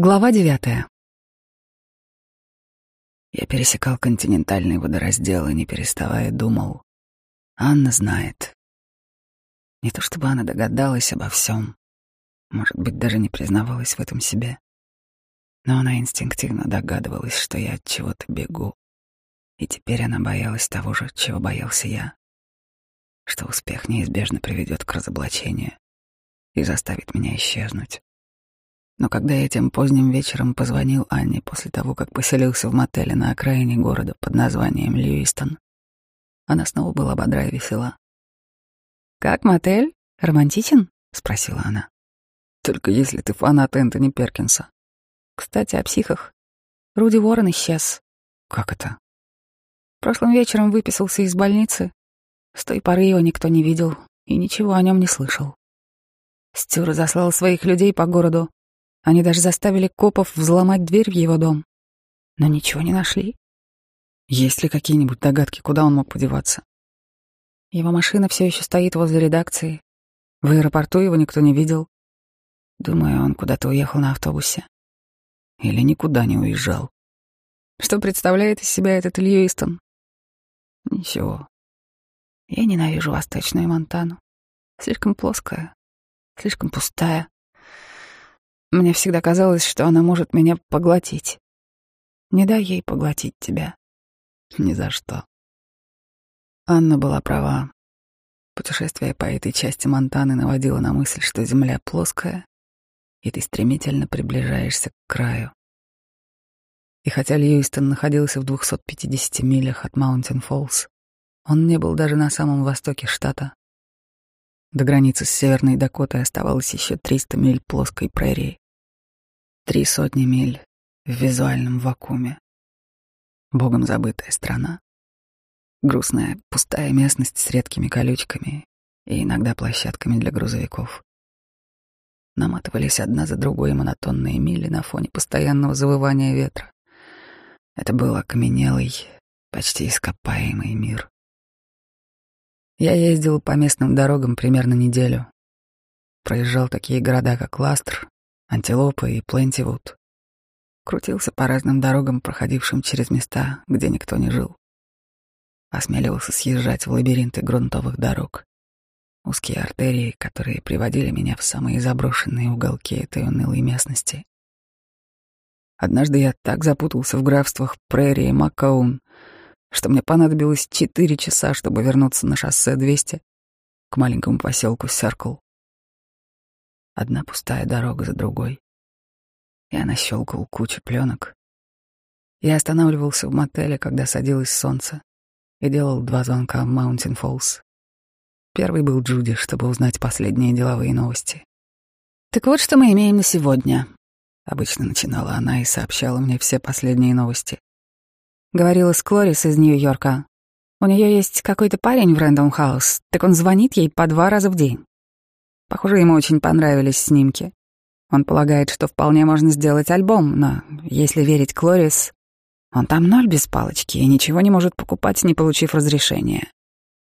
Глава девятая. Я пересекал континентальный водораздел и, не переставая, думал. Анна знает. Не то чтобы она догадалась обо всем, может быть, даже не признавалась в этом себе. Но она инстинктивно догадывалась, что я от чего-то бегу. И теперь она боялась того же, чего боялся я. Что успех неизбежно приведет к разоблачению и заставит меня исчезнуть. Но когда я тем поздним вечером позвонил Анне после того, как поселился в мотеле на окраине города под названием Льюистон, она снова была бодра и весела. «Как мотель? Романтичен?» — спросила она. «Только если ты фанат Энтони Перкинса». «Кстати, о психах. Руди Уоррен исчез». «Как это?» Прошлым вечером выписался из больницы. С той поры его никто не видел и ничего о нем не слышал. Стю разослал своих людей по городу, они даже заставили копов взломать дверь в его дом. Но ничего не нашли. Есть ли какие-нибудь догадки, куда он мог подеваться? Его машина все еще стоит возле редакции. В аэропорту его никто не видел. Думаю, он куда-то уехал на автобусе. Или никуда не уезжал. Что представляет из себя этот Льюистон? Ничего. Я ненавижу Восточную Монтану. Слишком плоская, слишком пустая. Мне всегда казалось, что она может меня поглотить. Не дай ей поглотить тебя. Ни за что. Анна была права. Путешествие по этой части Монтаны наводило на мысль, что Земля плоская, и ты стремительно приближаешься к краю. И хотя Льюистон находился в 250 милях от Маунтин Фоллс, он не был даже на самом востоке штата. До границы с Северной Дакотой оставалось еще 300 миль плоской прерии. Три сотни миль в визуальном вакууме. Богом забытая страна. Грустная, пустая местность с редкими колючками и иногда площадками для грузовиков. Наматывались одна за другой монотонные мили на фоне постоянного завывания ветра. Это был окаменелый, почти ископаемый мир. Я ездил по местным дорогам примерно неделю. Проезжал такие города, как Ластр, Антилопа и Плентивуд. Крутился по разным дорогам, проходившим через места, где никто не жил. Осмеливался съезжать в лабиринты грунтовых дорог. Узкие артерии, которые приводили меня в самые заброшенные уголки этой унылой местности. Однажды я так запутался в графствах Прерии и Макаун, что мне понадобилось четыре часа, чтобы вернуться на шоссе 200 к маленькому поселку Серкл. Одна пустая дорога за другой. Я нащелкал кучу пленок. Я останавливался в мотеле, когда садилось солнце, и делал два звонка в Маунтин Фоллс. Первый был Джуди, чтобы узнать последние деловые новости. «Так вот, что мы имеем на сегодня», — обычно начинала она и сообщала мне все последние новости. Говорила с Клорис из Нью-Йорка. У нее есть какой-то парень в Рэндом Хаус, так он звонит ей по два раза в день. Похоже, ему очень понравились снимки. Он полагает, что вполне можно сделать альбом, но, если верить Клорис, он там ноль без палочки и ничего не может покупать, не получив разрешения.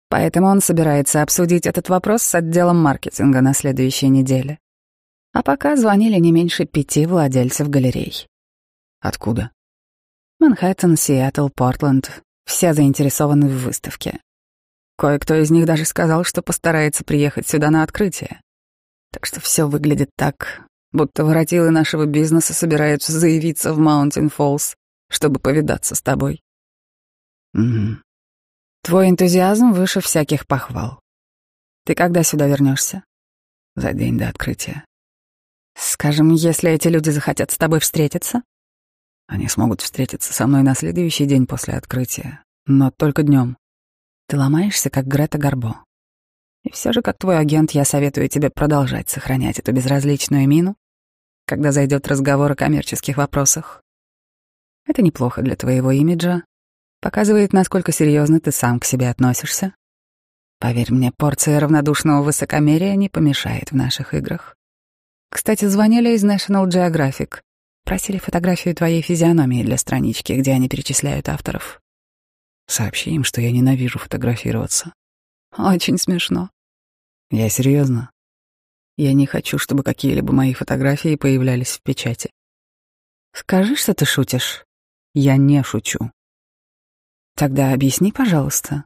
Поэтому он собирается обсудить этот вопрос с отделом маркетинга на следующей неделе. А пока звонили не меньше пяти владельцев галерей. Откуда? Манхэттен, Сиэтл, Портленд. Все заинтересованы в выставке. Кое-кто из них даже сказал, что постарается приехать сюда на открытие. Так что все выглядит так, будто воротилы нашего бизнеса собираются заявиться в Маунтин Фоллс, чтобы повидаться с тобой. Угу. Твой энтузиазм выше всяких похвал. Ты когда сюда вернешься? За день до открытия. Скажем, если эти люди захотят с тобой встретиться? Они смогут встретиться со мной на следующий день после открытия, но только днем. Ты ломаешься, как Грета Гарбо. И все же, как твой агент, я советую тебе продолжать сохранять эту безразличную мину, когда зайдет разговор о коммерческих вопросах. Это неплохо для твоего имиджа, показывает, насколько серьезно ты сам к себе относишься. Поверь мне, порция равнодушного высокомерия не помешает в наших играх. Кстати, звонили из National Geographic. Просили фотографию твоей физиономии для странички, где они перечисляют авторов. Сообщи им, что я ненавижу фотографироваться. Очень смешно. Я серьезно. Я не хочу, чтобы какие-либо мои фотографии появлялись в печати. Скажи, что ты шутишь. Я не шучу. Тогда объясни, пожалуйста.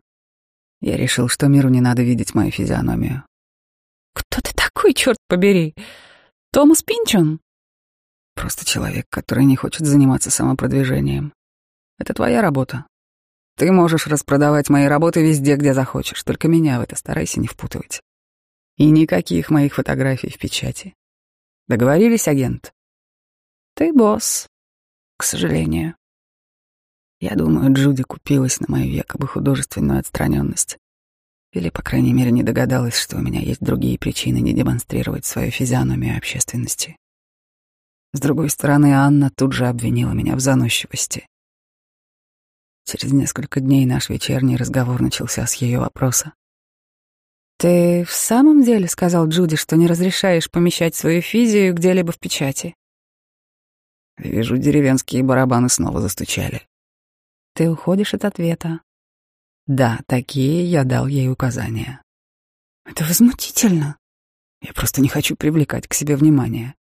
Я решил, что миру не надо видеть мою физиономию. Кто ты такой, черт побери? Томас Пинчон? Просто человек, который не хочет заниматься самопродвижением. Это твоя работа. Ты можешь распродавать мои работы везде, где захочешь, только меня в это старайся не впутывать. И никаких моих фотографий в печати. Договорились, агент? Ты босс, к сожалению. Я думаю, Джуди купилась на мою якобы художественную отстраненность. Или, по крайней мере, не догадалась, что у меня есть другие причины не демонстрировать свою физиономию общественности. С другой стороны, Анна тут же обвинила меня в заносчивости. Через несколько дней наш вечерний разговор начался с ее вопроса. «Ты в самом деле сказал Джуди, что не разрешаешь помещать свою физию где-либо в печати?» Вижу, деревенские барабаны снова застучали. Ты уходишь от ответа. Да, такие я дал ей указания. Это возмутительно. Я просто не хочу привлекать к себе внимание.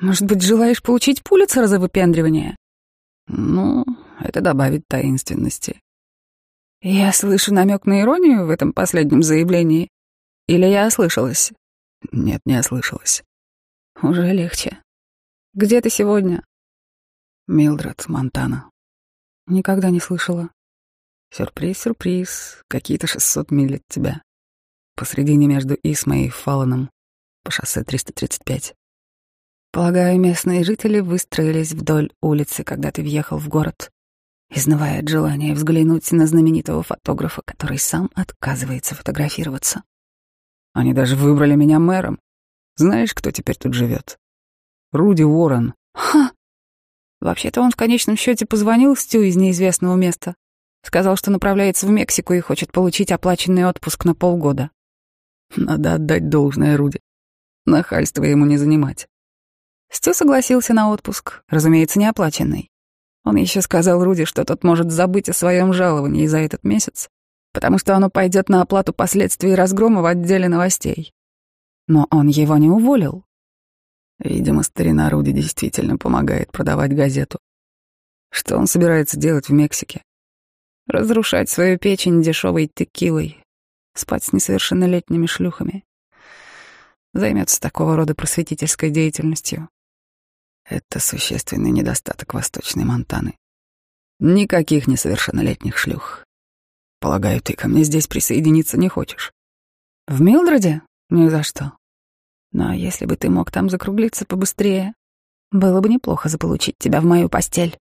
Может быть, желаешь получить Пулицера за выпендривание? Ну, это добавит таинственности. Я слышу намек на иронию в этом последнем заявлении. Или я ослышалась? Нет, не ослышалась. Уже легче. Где ты сегодня? Милдред, Монтана. Никогда не слышала. Сюрприз, сюрприз. Какие-то 600 миль от тебя. Посредине между Исмой и Фаланом по шоссе 335. Полагаю, местные жители выстроились вдоль улицы, когда ты въехал в город, изнывая от желания взглянуть на знаменитого фотографа, который сам отказывается фотографироваться. Они даже выбрали меня мэром. Знаешь, кто теперь тут живет? Руди Уоррен. Ха! Вообще-то он в конечном счете позвонил Стю из неизвестного места. Сказал, что направляется в Мексику и хочет получить оплаченный отпуск на полгода. Надо отдать должное Руди. Нахальство ему не занимать. Стю согласился на отпуск, разумеется, неоплаченный. Он еще сказал Руди, что тот может забыть о своем жаловании за этот месяц, потому что оно пойдет на оплату последствий разгрома в отделе новостей. Но он его не уволил. Видимо, старина Руди действительно помогает продавать газету. Что он собирается делать в Мексике? Разрушать свою печень дешевой текилой, спать с несовершеннолетними шлюхами. Займется такого рода просветительской деятельностью. Это существенный недостаток Восточной Монтаны. Никаких несовершеннолетних шлюх. Полагаю, ты ко мне здесь присоединиться не хочешь. В Милдреде? Ни за что. Но если бы ты мог там закруглиться побыстрее, было бы неплохо заполучить тебя в мою постель.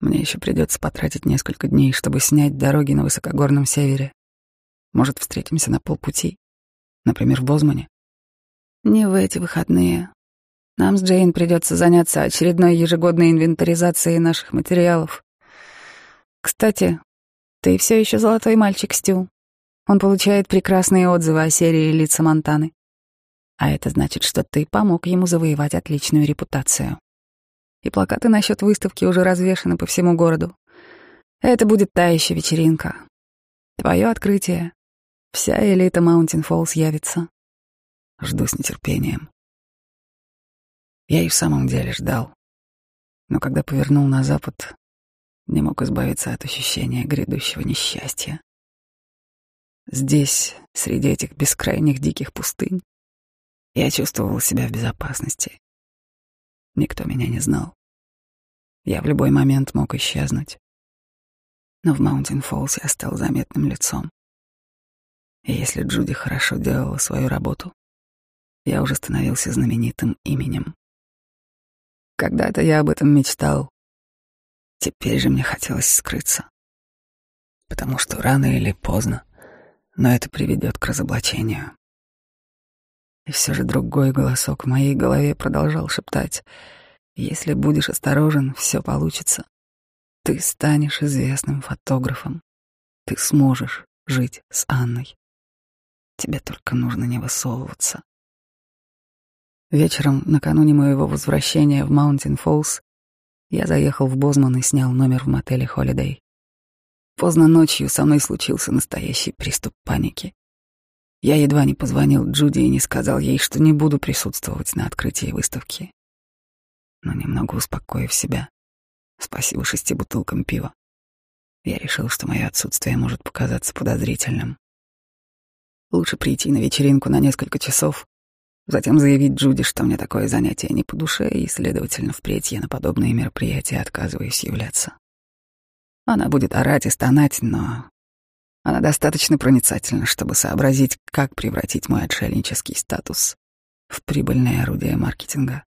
Мне еще придется потратить несколько дней, чтобы снять дороги на высокогорном севере. Может, встретимся на полпути, например, в Бозмане. Не в эти выходные. Нам с Джейн придется заняться очередной ежегодной инвентаризацией наших материалов. Кстати, ты все еще золотой мальчик, Стю. Он получает прекрасные отзывы о серии «Лица Монтаны». А это значит, что ты помог ему завоевать отличную репутацию. И плакаты насчет выставки уже развешаны по всему городу. Это будет та еще вечеринка. Твое открытие. Вся элита Маунтин Фоллс явится. Жду с нетерпением. Я и в самом деле ждал. Но когда повернул на запад, не мог избавиться от ощущения грядущего несчастья. Здесь, среди этих бескрайних диких пустынь, я чувствовал себя в безопасности. Никто меня не знал. Я в любой момент мог исчезнуть. Но в Маунтин Фоллс я стал заметным лицом. И если Джуди хорошо делала свою работу, я уже становился знаменитым именем. Когда-то я об этом мечтал. Теперь же мне хотелось скрыться. Потому что рано или поздно, но это приведет к разоблачению. И все же другой голосок в моей голове продолжал шептать. «Если будешь осторожен, все получится. Ты станешь известным фотографом. Ты сможешь жить с Анной. Тебе только нужно не высовываться». Вечером, накануне моего возвращения в Маунтин Фоллс, я заехал в Бозман и снял номер в мотеле Холидей. Поздно ночью со мной случился настоящий приступ паники. Я едва не позвонил Джуди и не сказал ей, что не буду присутствовать на открытии выставки. Но немного успокоив себя, спасибо шести бутылкам пива, я решил, что мое отсутствие может показаться подозрительным. Лучше прийти на вечеринку на несколько часов, затем заявить Джуди, что мне такое занятие не по душе, и, следовательно, впредь я на подобные мероприятия отказываюсь являться. Она будет орать и стонать, но она достаточно проницательна, чтобы сообразить, как превратить мой отшельнический статус в прибыльное орудие маркетинга.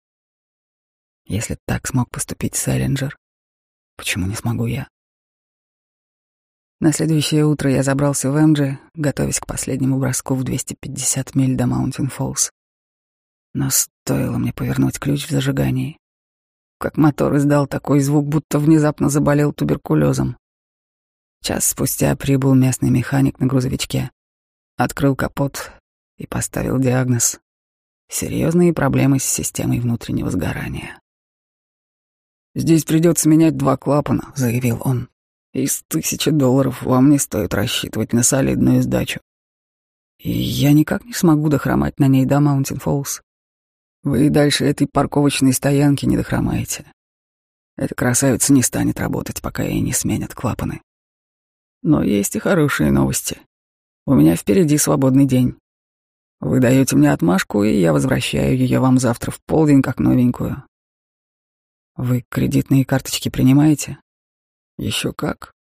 Если так смог поступить Селлинджер, почему не смогу я? На следующее утро я забрался в Эмджи, готовясь к последнему броску в 250 миль до Маунтин Фоллс. Но стоило мне повернуть ключ в зажигании, как мотор издал такой звук, будто внезапно заболел туберкулезом. Час спустя прибыл местный механик на грузовичке, открыл капот и поставил диагноз «Серьезные проблемы с системой внутреннего сгорания». «Здесь придется менять два клапана», — заявил он. Из тысячи долларов вам не стоит рассчитывать на солидную сдачу. И я никак не смогу дохромать на ней до Маунтин Фоллс. Вы и дальше этой парковочной стоянки не дохромаете. Эта красавица не станет работать, пока ей не сменят клапаны. Но есть и хорошие новости. У меня впереди свободный день. Вы даете мне отмашку, и я возвращаю ее вам завтра в полдень как новенькую. Вы кредитные карточки принимаете? Еще как.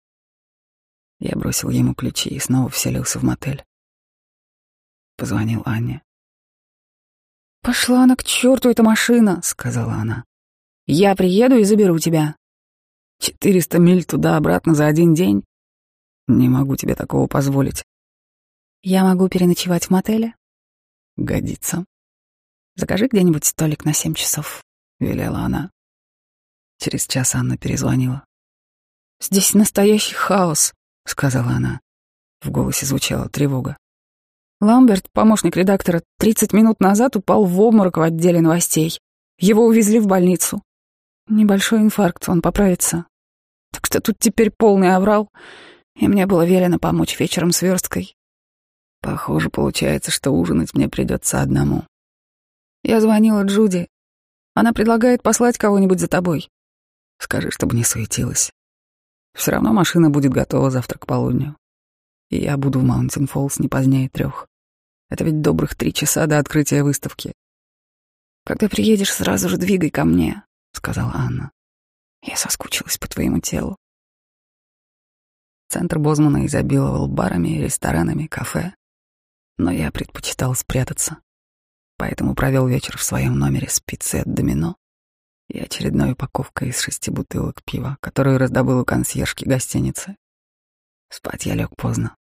Я бросил ему ключи и снова вселился в мотель. Позвонил Анне. «Пошла она к черту, эта машина», — сказала она. «Я приеду и заберу тебя. Четыреста миль туда-обратно за один день? Не могу тебе такого позволить». «Я могу переночевать в мотеле?» «Годится». «Закажи где-нибудь столик на семь часов», — велела она. Через час Анна перезвонила. «Здесь настоящий хаос», — сказала она. В голосе звучала тревога. Ламберт, помощник редактора, 30 минут назад упал в обморок в отделе новостей. Его увезли в больницу. Небольшой инфаркт, он поправится. Так что тут теперь полный аврал, и мне было велено помочь вечером с версткой. Похоже, получается, что ужинать мне придется одному. Я звонила Джуди. Она предлагает послать кого-нибудь за тобой. Скажи, чтобы не суетилась. Все равно машина будет готова завтра к полудню. И я буду в Маунтин Фоллс не позднее трех. Это ведь добрых три часа до открытия выставки. Когда приедешь, сразу же двигай ко мне, сказала Анна. Я соскучилась по твоему телу. Центр Бозмана изобиловал барами, ресторанами, кафе. Но я предпочитал спрятаться. Поэтому провел вечер в своем номере с пиццей от домино и очередной упаковкой из шести бутылок пива, которую раздобыл у консьержки гостиницы. Спать я лег поздно.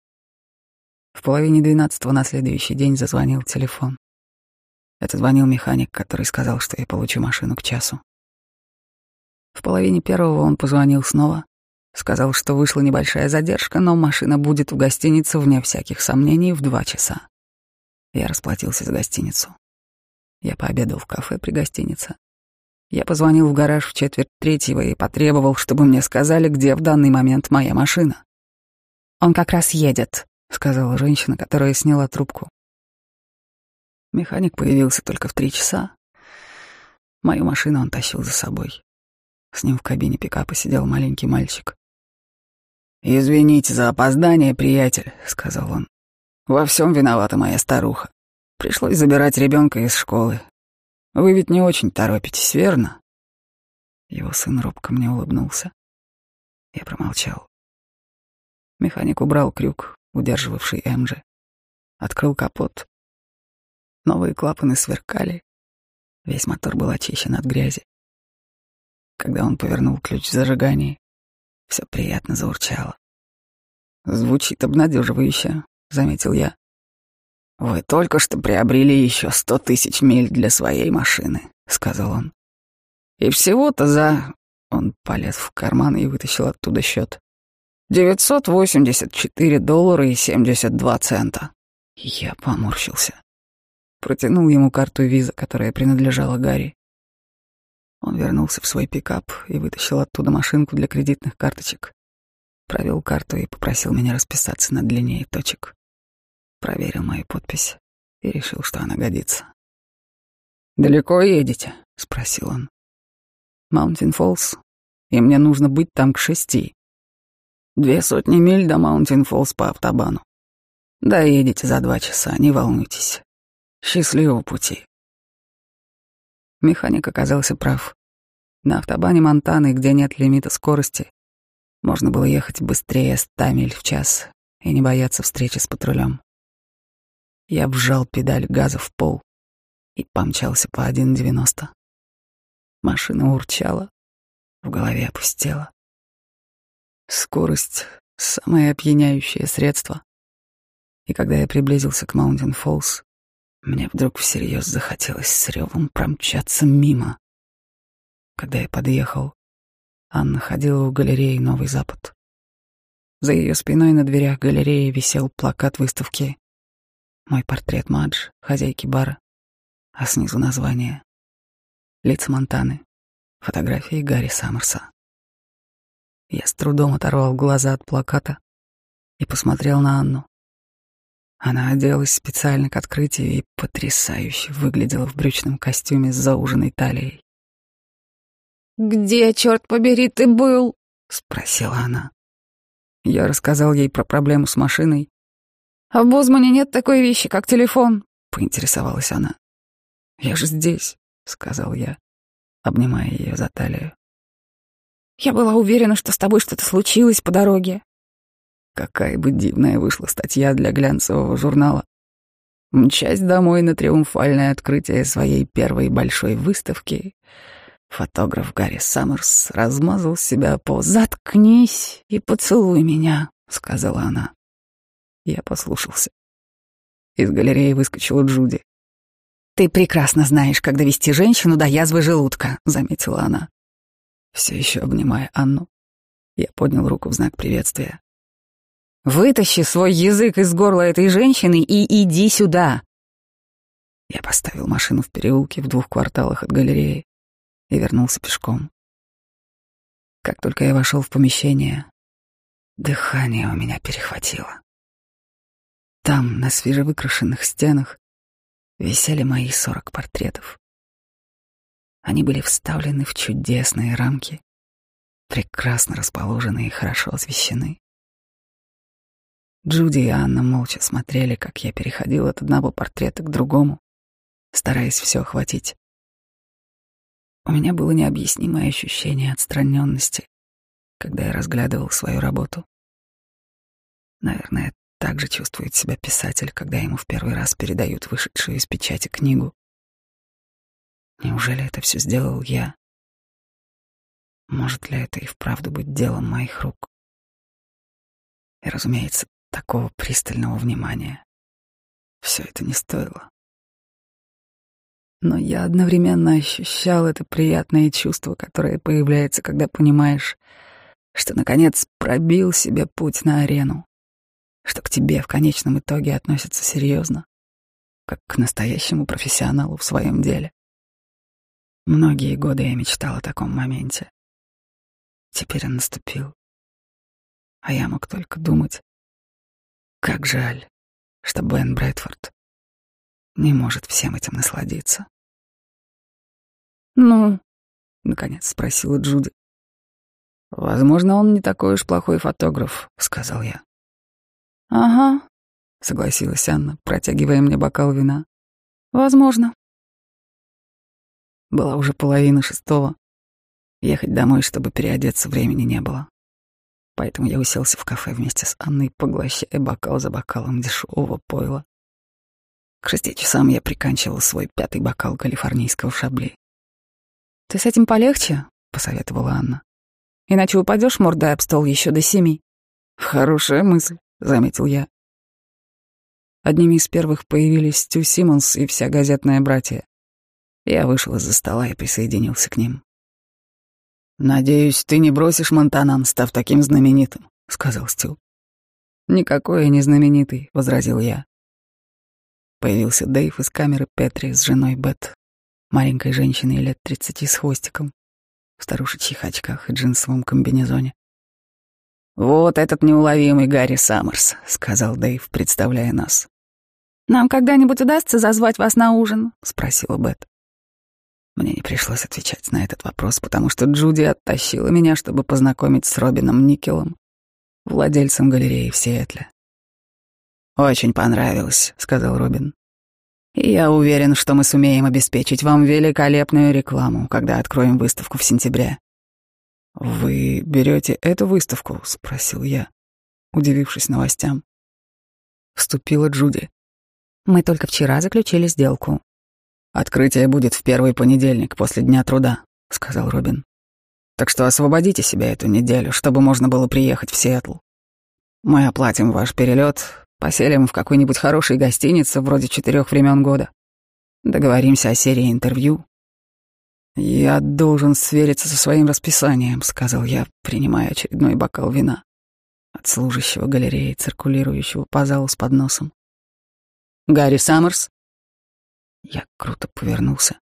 В половине двенадцатого на следующий день зазвонил телефон. Это звонил механик, который сказал, что я получу машину к часу. В половине первого он позвонил снова, сказал, что вышла небольшая задержка, но машина будет в гостинице, вне всяких сомнений, в два часа. Я расплатился за гостиницу. Я пообедал в кафе при гостинице. Я позвонил в гараж в четверть третьего и потребовал, чтобы мне сказали, где в данный момент моя машина. «Он как раз едет», — сказала женщина, которая сняла трубку. Механик появился только в три часа. Мою машину он тащил за собой. С ним в кабине пикапа сидел маленький мальчик. «Извините за опоздание, приятель», — сказал он. «Во всем виновата моя старуха. Пришлось забирать ребенка из школы. Вы ведь не очень торопитесь, верно? Его сын робко мне улыбнулся. Я промолчал. Механик убрал крюк, удерживавший Эмджи. Открыл капот. Новые клапаны сверкали. Весь мотор был очищен от грязи. Когда он повернул ключ в зажигании, все приятно заурчало. «Звучит обнадеживающе», — заметил я. «Вы только что приобрели еще сто тысяч миль для своей машины», — сказал он. «И всего-то за...» Он полез в карман и вытащил оттуда счет. «Девятьсот восемьдесят четыре доллара и семьдесят два цента». Я поморщился. Протянул ему карту виза, которая принадлежала Гарри. Он вернулся в свой пикап и вытащил оттуда машинку для кредитных карточек. Провел карту и попросил меня расписаться над линией точек проверил мою подпись и решил, что она годится. «Далеко едете?» — спросил он. Маунтин Фоллс, и мне нужно быть там к шести. Две сотни миль до Маунтин Фоллс по автобану. Доедете за два часа, не волнуйтесь. Счастливого пути. Механик оказался прав. На автобане Монтаны, где нет лимита скорости, можно было ехать быстрее ста миль в час и не бояться встречи с патрулем. Я вжал педаль газа в пол и помчался по 1.90. Машина урчала, в голове опустела. Скорость — самое опьяняющее средство. И когда я приблизился к Маунтин Фоллс, мне вдруг всерьез захотелось с ревом промчаться мимо. Когда я подъехал, Анна ходила в галерее «Новый Запад». За ее спиной на дверях галереи висел плакат выставки «Мой портрет Мадж, хозяйки бара», а снизу название «Лица Монтаны, фотографии Гарри Саммерса». Я с трудом оторвал глаза от плаката и посмотрел на Анну. Она оделась специально к открытию и потрясающе выглядела в брючном костюме с зауженной талией. «Где, черт побери, ты был?» — спросила она. Я рассказал ей про проблему с машиной. «А в Бозмане нет такой вещи, как телефон», — поинтересовалась она. «Я же здесь», — сказал я, обнимая ее за талию. Я была уверена, что с тобой что-то случилось по дороге. Какая бы дивная вышла статья для глянцевого журнала. Мчась домой на триумфальное открытие своей первой большой выставки, фотограф Гарри Саммерс размазал себя по «Заткнись и поцелуй меня», — сказала она. Я послушался. Из галереи выскочила Джуди. «Ты прекрасно знаешь, как довести женщину до язвы желудка», — заметила она. Все еще обнимая Анну, я поднял руку в знак приветствия. «Вытащи свой язык из горла этой женщины и иди сюда!» Я поставил машину в переулке в двух кварталах от галереи и вернулся пешком. Как только я вошел в помещение, дыхание у меня перехватило. Там, на свежевыкрашенных стенах, висели мои сорок портретов. Они были вставлены в чудесные рамки, прекрасно расположены и хорошо освещены. Джуди и Анна молча смотрели, как я переходил от одного портрета к другому, стараясь все охватить. У меня было необъяснимое ощущение отстраненности, когда я разглядывал свою работу. Наверное, так же чувствует себя писатель, когда ему в первый раз передают вышедшую из печати книгу. Неужели это все сделал я? Может ли это и вправду быть делом моих рук? И, разумеется, такого пристального внимания все это не стоило. Но я одновременно ощущал это приятное чувство, которое появляется, когда понимаешь, что, наконец, пробил себе путь на арену, что к тебе в конечном итоге относятся серьезно, как к настоящему профессионалу в своем деле. Многие годы я мечтал о таком моменте. Теперь он наступил. А я мог только думать, как жаль, что Бен Брэдфорд не может всем этим насладиться. «Ну?» — наконец спросила Джуди. «Возможно, он не такой уж плохой фотограф», — сказал я. «Ага», — согласилась Анна, протягивая мне бокал вина. «Возможно». Была уже половина шестого. Ехать домой, чтобы переодеться, времени не было. Поэтому я уселся в кафе вместе с Анной, поглощая бокал за бокалом дешевого пойла. К шести часам я приканчивал свой пятый бокал калифорнийского шабли. «Ты с этим полегче?» — посоветовала Анна. «Иначе упадешь мордой об стол еще до семи». «Хорошая мысль», — заметил я. Одними из первых появились Стю Симмонс и вся газетная братья. Я вышел из-за стола и присоединился к ним. «Надеюсь, ты не бросишь Монтанан, став таким знаменитым», — сказал Стил. «Никакой я не знаменитый», — возразил я. Появился Дэйв из камеры Петри с женой Бет, маленькой женщиной лет тридцати с хвостиком, в старушечьих очках и джинсовом комбинезоне. «Вот этот неуловимый Гарри Саммерс», — сказал Дэйв, представляя нас. «Нам когда-нибудь удастся зазвать вас на ужин?» — спросила Бет. Мне не пришлось отвечать на этот вопрос, потому что Джуди оттащила меня, чтобы познакомить с Робином Никелом, владельцем галереи в Сиэтле. «Очень понравилось», — сказал Робин. «И я уверен, что мы сумеем обеспечить вам великолепную рекламу, когда откроем выставку в сентябре». «Вы берете эту выставку?» — спросил я, удивившись новостям. Вступила Джуди. «Мы только вчера заключили сделку. «Открытие будет в первый понедельник после Дня труда», — сказал Робин. «Так что освободите себя эту неделю, чтобы можно было приехать в Сиэтл. Мы оплатим ваш перелет, поселим в какой-нибудь хорошей гостинице вроде четырех времен года. Договоримся о серии интервью». «Я должен свериться со своим расписанием», — сказал я, принимая очередной бокал вина от служащего галереи, циркулирующего по залу с подносом. «Гарри Саммерс?» Я круто повернулся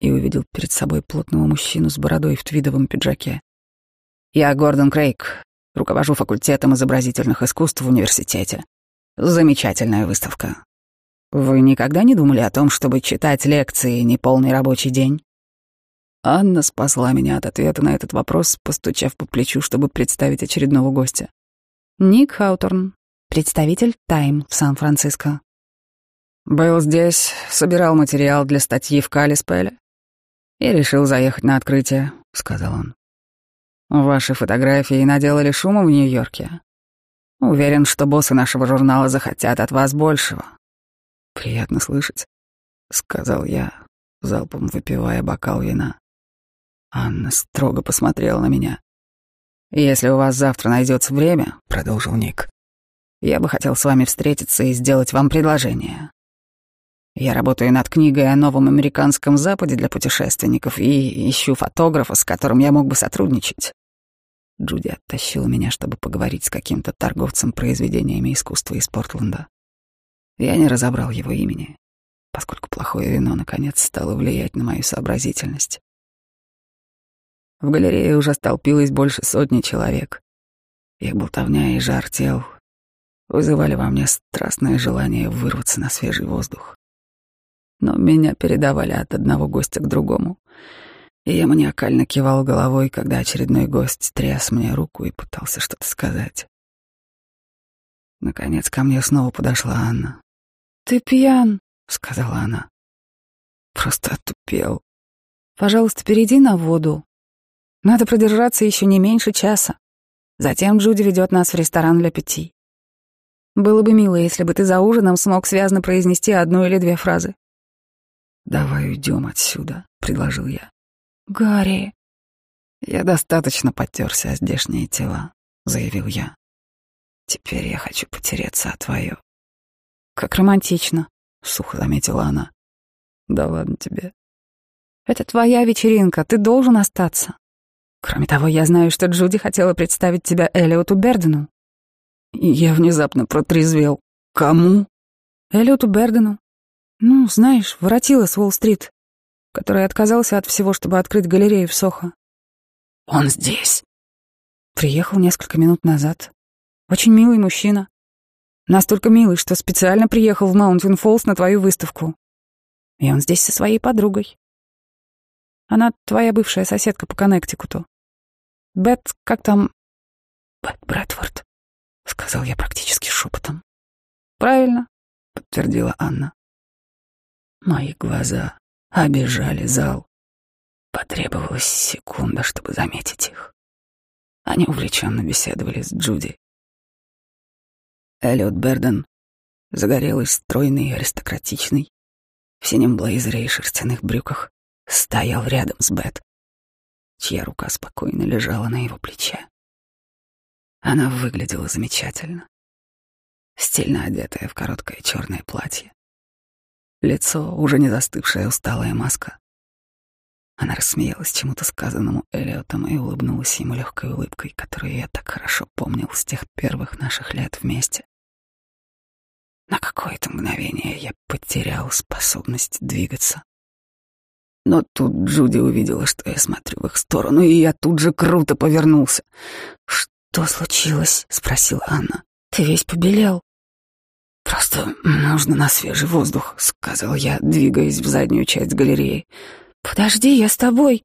и увидел перед собой плотного мужчину с бородой в твидовом пиджаке. «Я Гордон Крейг, руковожу факультетом изобразительных искусств в университете. Замечательная выставка. Вы никогда не думали о том, чтобы читать лекции неполный рабочий день?» Анна спасла меня от ответа на этот вопрос, постучав по плечу, чтобы представить очередного гостя. Ник Хауторн, представитель Time в Сан-Франциско. Был здесь, собирал материал для статьи в Калиспеле и решил заехать на открытие, сказал он. Ваши фотографии наделали шума в Нью-Йорке. Уверен, что боссы нашего журнала захотят от вас большего. Приятно слышать, сказал я, залпом выпивая бокал вина. Анна строго посмотрела на меня. Если у вас завтра найдется время, продолжил Ник, я бы хотел с вами встретиться и сделать вам предложение. Я работаю над книгой о новом американском Западе для путешественников и ищу фотографа, с которым я мог бы сотрудничать. Джуди оттащила меня, чтобы поговорить с каким-то торговцем произведениями искусства из Портленда. Я не разобрал его имени, поскольку плохое вино наконец стало влиять на мою сообразительность. В галерее уже столпилось больше сотни человек. Их болтовня и жар тел вызывали во мне страстное желание вырваться на свежий воздух но меня передавали от одного гостя к другому. И я маниакально кивал головой, когда очередной гость тряс мне руку и пытался что-то сказать. Наконец ко мне снова подошла Анна. «Ты пьян», — сказала она. Просто отупел. «Пожалуйста, перейди на воду. Надо продержаться еще не меньше часа. Затем Джуди ведет нас в ресторан для пяти. Было бы мило, если бы ты за ужином смог связно произнести одну или две фразы. «Давай уйдем отсюда», — предложил я. «Гарри...» «Я достаточно потерся о здешние тела», — заявил я. «Теперь я хочу потереться о твое». «Как романтично», — сухо заметила она. «Да ладно тебе». «Это твоя вечеринка, ты должен остаться. Кроме того, я знаю, что Джуди хотела представить тебя Элиоту Бердену». я внезапно протрезвел. «Кому?» «Элиоту Бердену. Ну, знаешь, воротила с Уолл-стрит, который отказался от всего, чтобы открыть галерею в Сохо. Он здесь. Приехал несколько минут назад. Очень милый мужчина. Настолько милый, что специально приехал в Маунтин Фоллс на твою выставку. И он здесь со своей подругой. Она твоя бывшая соседка по Коннектикуту. Бет, как там? Бет Брэдфорд, сказал я практически шепотом. Правильно, подтвердила Анна. Мои глаза обижали зал. Потребовалась секунда, чтобы заметить их. Они увлеченно беседовали с Джуди. Эллиот Берден, загорелый, стройный аристократичный, в синем блейзере и шерстяных брюках, стоял рядом с Бет, чья рука спокойно лежала на его плече. Она выглядела замечательно, стильно одетая в короткое черное платье. Лицо, уже не застывшая усталая маска. Она рассмеялась чему-то сказанному Элиотом и улыбнулась ему легкой улыбкой, которую я так хорошо помнил с тех первых наших лет вместе. На какое-то мгновение я потерял способность двигаться. Но тут Джуди увидела, что я смотрю в их сторону, и я тут же круто повернулся. «Что случилось?» — спросила Анна. «Ты весь побелел». «Просто нужно на свежий воздух», — сказал я, двигаясь в заднюю часть галереи. «Подожди, я с тобой».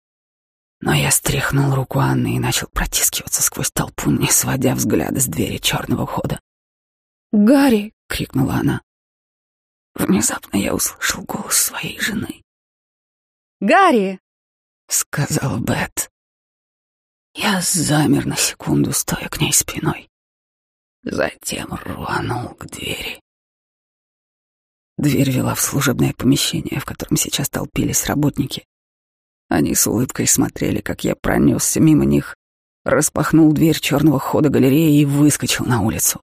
Но я стряхнул руку Анны и начал протискиваться сквозь толпу, не сводя взгляда с двери черного хода. «Гарри!» — крикнула она. Внезапно я услышал голос своей жены. «Гарри!» — сказал Бет. Я замер на секунду, стоя к ней спиной. Затем рванул к двери. Дверь вела в служебное помещение, в котором сейчас толпились работники. Они с улыбкой смотрели, как я пронесся мимо них, распахнул дверь черного хода галереи и выскочил на улицу.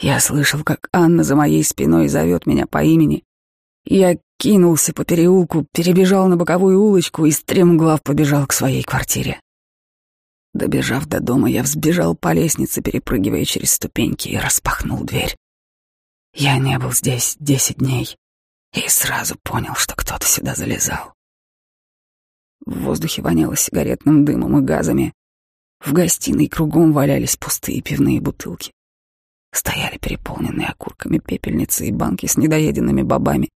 Я слышал, как Анна за моей спиной зовет меня по имени. Я кинулся по переулку, перебежал на боковую улочку и стремглав побежал к своей квартире. Добежав до дома, я взбежал по лестнице, перепрыгивая через ступеньки, и распахнул дверь. Я не был здесь десять дней и сразу понял, что кто-то сюда залезал. В воздухе воняло сигаретным дымом и газами. В гостиной кругом валялись пустые пивные бутылки. Стояли переполненные окурками пепельницы и банки с недоеденными бобами.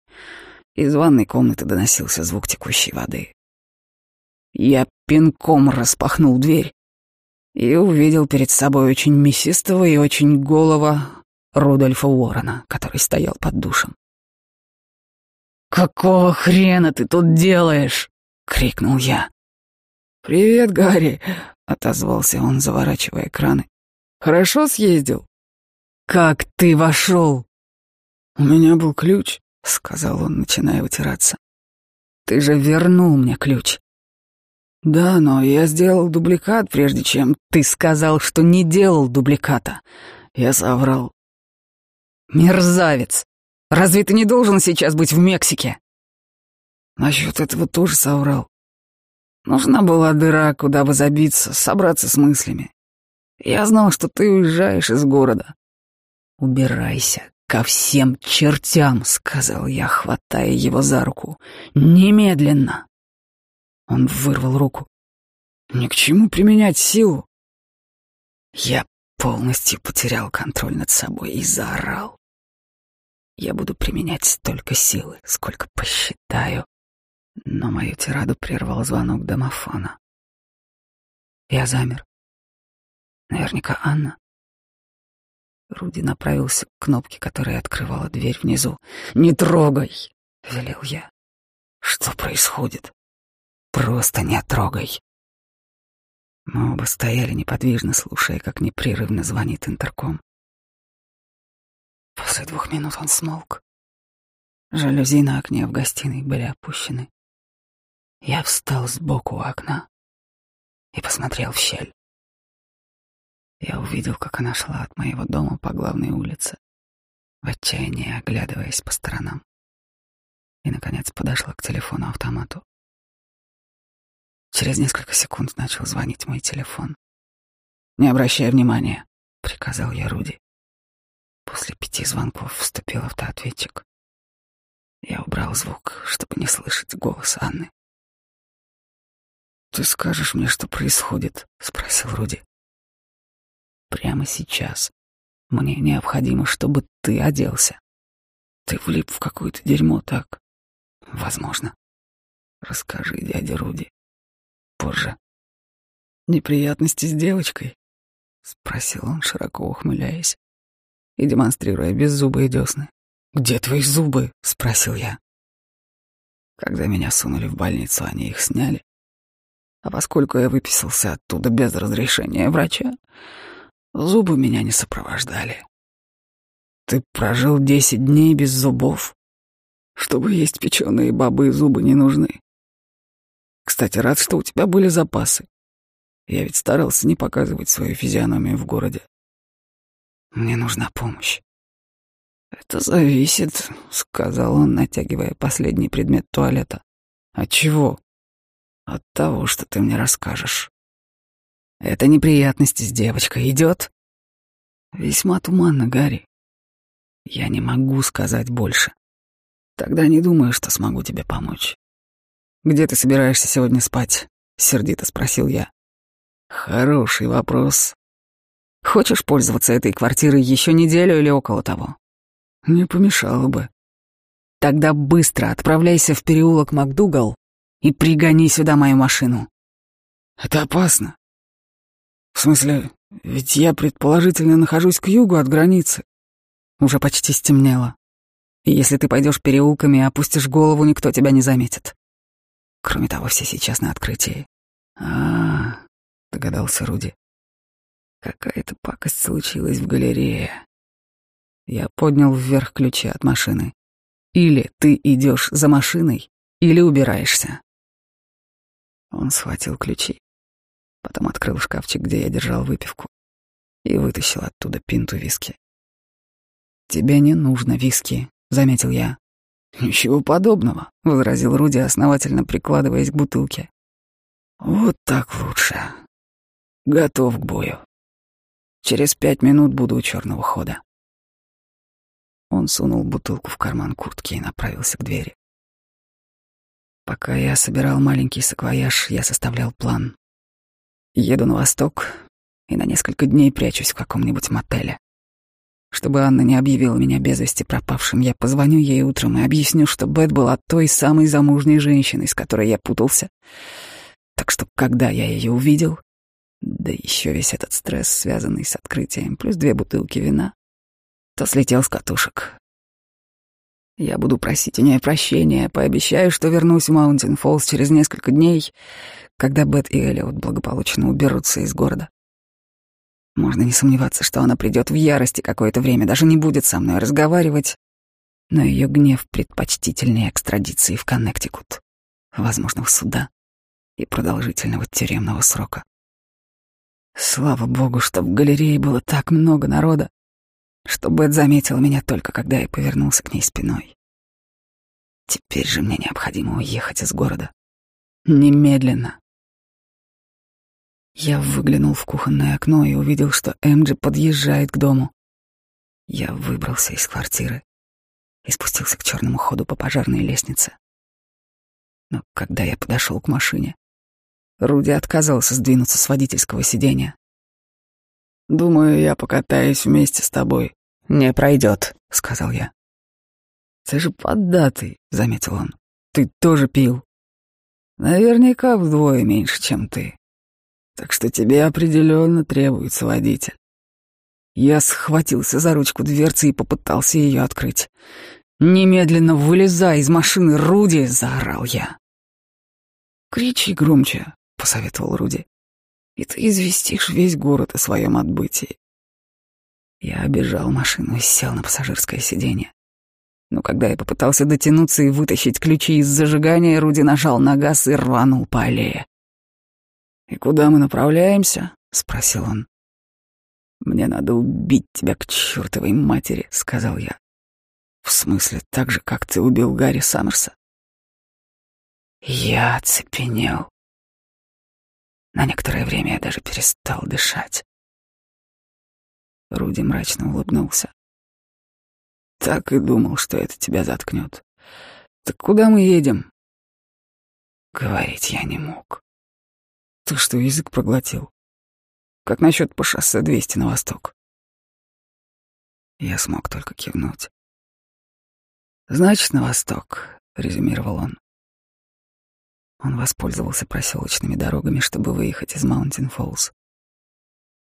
Из ванной комнаты доносился звук текущей воды. Я пинком распахнул дверь и увидел перед собой очень мясистого и очень голого Рудольфа Уоррена, который стоял под душем. «Какого хрена ты тут делаешь?» — крикнул я. «Привет, Гарри», — отозвался он, заворачивая краны. «Хорошо съездил?» «Как ты вошел?» «У меня был ключ», — сказал он, начиная вытираться. «Ты же вернул мне ключ». «Да, но я сделал дубликат, прежде чем...» «Ты сказал, что не делал дубликата». Я соврал. «Мерзавец! Разве ты не должен сейчас быть в Мексике?» Насчет этого тоже соврал. Нужна была дыра, куда бы забиться, собраться с мыслями. Я знал, что ты уезжаешь из города. «Убирайся ко всем чертям», — сказал я, хватая его за руку. «Немедленно!» Он вырвал руку. «Ни к чему применять силу». Я полностью потерял контроль над собой и заорал. Я буду применять столько силы, сколько посчитаю. Но мою тираду прервал звонок домофона. Я замер. Наверняка Анна. Руди направился к кнопке, которая открывала дверь внизу. «Не трогай!» — велел я. «Что происходит?» Просто не трогай. Мы оба стояли неподвижно, слушая, как непрерывно звонит интерком. После двух минут он смолк. Жалюзи на окне в гостиной были опущены. Я встал сбоку у окна и посмотрел в щель. Я увидел, как она шла от моего дома по главной улице, в отчаянии оглядываясь по сторонам. И, наконец, подошла к телефону-автомату. Через несколько секунд начал звонить мой телефон. «Не обращай внимания», — приказал я Руди. После пяти звонков вступил автоответчик. Я убрал звук, чтобы не слышать голос Анны. «Ты скажешь мне, что происходит?» — спросил Руди. «Прямо сейчас. Мне необходимо, чтобы ты оделся. Ты влип в какое-то дерьмо, так? Возможно. Расскажи дяде Руди позже. «Неприятности с девочкой?» — спросил он, широко ухмыляясь и демонстрируя беззубые десны. «Где твои зубы?» — спросил я. Когда меня сунули в больницу, они их сняли. А поскольку я выписался оттуда без разрешения врача, зубы меня не сопровождали. Ты прожил десять дней без зубов. Чтобы есть печеные бобы, зубы не нужны. Кстати, рад, что у тебя были запасы. Я ведь старался не показывать свою физиономию в городе. Мне нужна помощь. Это зависит, сказал он, натягивая последний предмет туалета. От чего? От того, что ты мне расскажешь. Это неприятности с девочкой идет? Весьма туманно, Гарри. Я не могу сказать больше. Тогда не думаю, что смогу тебе помочь. «Где ты собираешься сегодня спать?» — сердито спросил я. «Хороший вопрос. Хочешь пользоваться этой квартирой еще неделю или около того?» «Не помешало бы». «Тогда быстро отправляйся в переулок МакДугал и пригони сюда мою машину. Это опасно. В смысле, ведь я предположительно нахожусь к югу от границы. Уже почти стемнело. И если ты пойдешь переулками и опустишь голову, никто тебя не заметит. Кроме того, все сейчас на открытии. А, догадался Руди. Какая-то пакость случилась в галерее. Я поднял вверх ключи от машины. Или ты идешь за машиной, или убираешься. Он схватил ключи, потом открыл шкафчик, где я держал выпивку, и вытащил оттуда пинту виски. «Тебе не нужно виски», — заметил я. «Ничего подобного», — возразил Руди, основательно прикладываясь к бутылке. «Вот так лучше. Готов к бою. Через пять минут буду у черного хода». Он сунул бутылку в карман куртки и направился к двери. Пока я собирал маленький саквояж, я составлял план. Еду на восток и на несколько дней прячусь в каком-нибудь мотеле. Чтобы Анна не объявила меня без вести пропавшим, я позвоню ей утром и объясню, что Бет была той самой замужней женщиной, с которой я путался. Так что, когда я ее увидел, да еще весь этот стресс, связанный с открытием, плюс две бутылки вина, то слетел с катушек. Я буду просить у нее прощения, пообещаю, что вернусь в Маунтин Фоллс через несколько дней, когда Бет и Эллиот благополучно уберутся из города. Можно не сомневаться, что она придет в ярости какое-то время, даже не будет со мной разговаривать, но ее гнев предпочтительнее экстрадиции в Коннектикут, возможного суда и продолжительного тюремного срока. Слава богу, что в галерее было так много народа, что Бет заметила меня только когда я повернулся к ней спиной. Теперь же мне необходимо уехать из города. Немедленно. Я выглянул в кухонное окно и увидел, что Эмджи подъезжает к дому. Я выбрался из квартиры и спустился к черному ходу по пожарной лестнице. Но когда я подошел к машине, Руди отказался сдвинуться с водительского сиденья. «Думаю, я покатаюсь вместе с тобой». «Не пройдет», — сказал я. «Ты же поддатый», — заметил он. «Ты тоже пил». «Наверняка вдвое меньше, чем ты. Так что тебе определенно требуется водитель. Я схватился за ручку дверцы и попытался ее открыть. «Немедленно вылезай из машины, Руди!» — заорал я. «Кричи громче», — посоветовал Руди. «И ты известишь весь город о своем отбытии». Я обежал машину и сел на пассажирское сиденье. Но когда я попытался дотянуться и вытащить ключи из зажигания, Руди нажал на газ и рванул по аллее. «И куда мы направляемся?» — спросил он. «Мне надо убить тебя к чертовой матери», — сказал я. «В смысле, так же, как ты убил Гарри Саммерса?» Я оцепенел. На некоторое время я даже перестал дышать. Руди мрачно улыбнулся. Так и думал, что это тебя заткнет. Так куда мы едем? Говорить я не мог. Ты что, язык проглотил? Как насчет по шоссе 200 на восток? Я смог только кивнуть. Значит, на восток, резюмировал он. Он воспользовался проселочными дорогами, чтобы выехать из Маунтин Фоллс.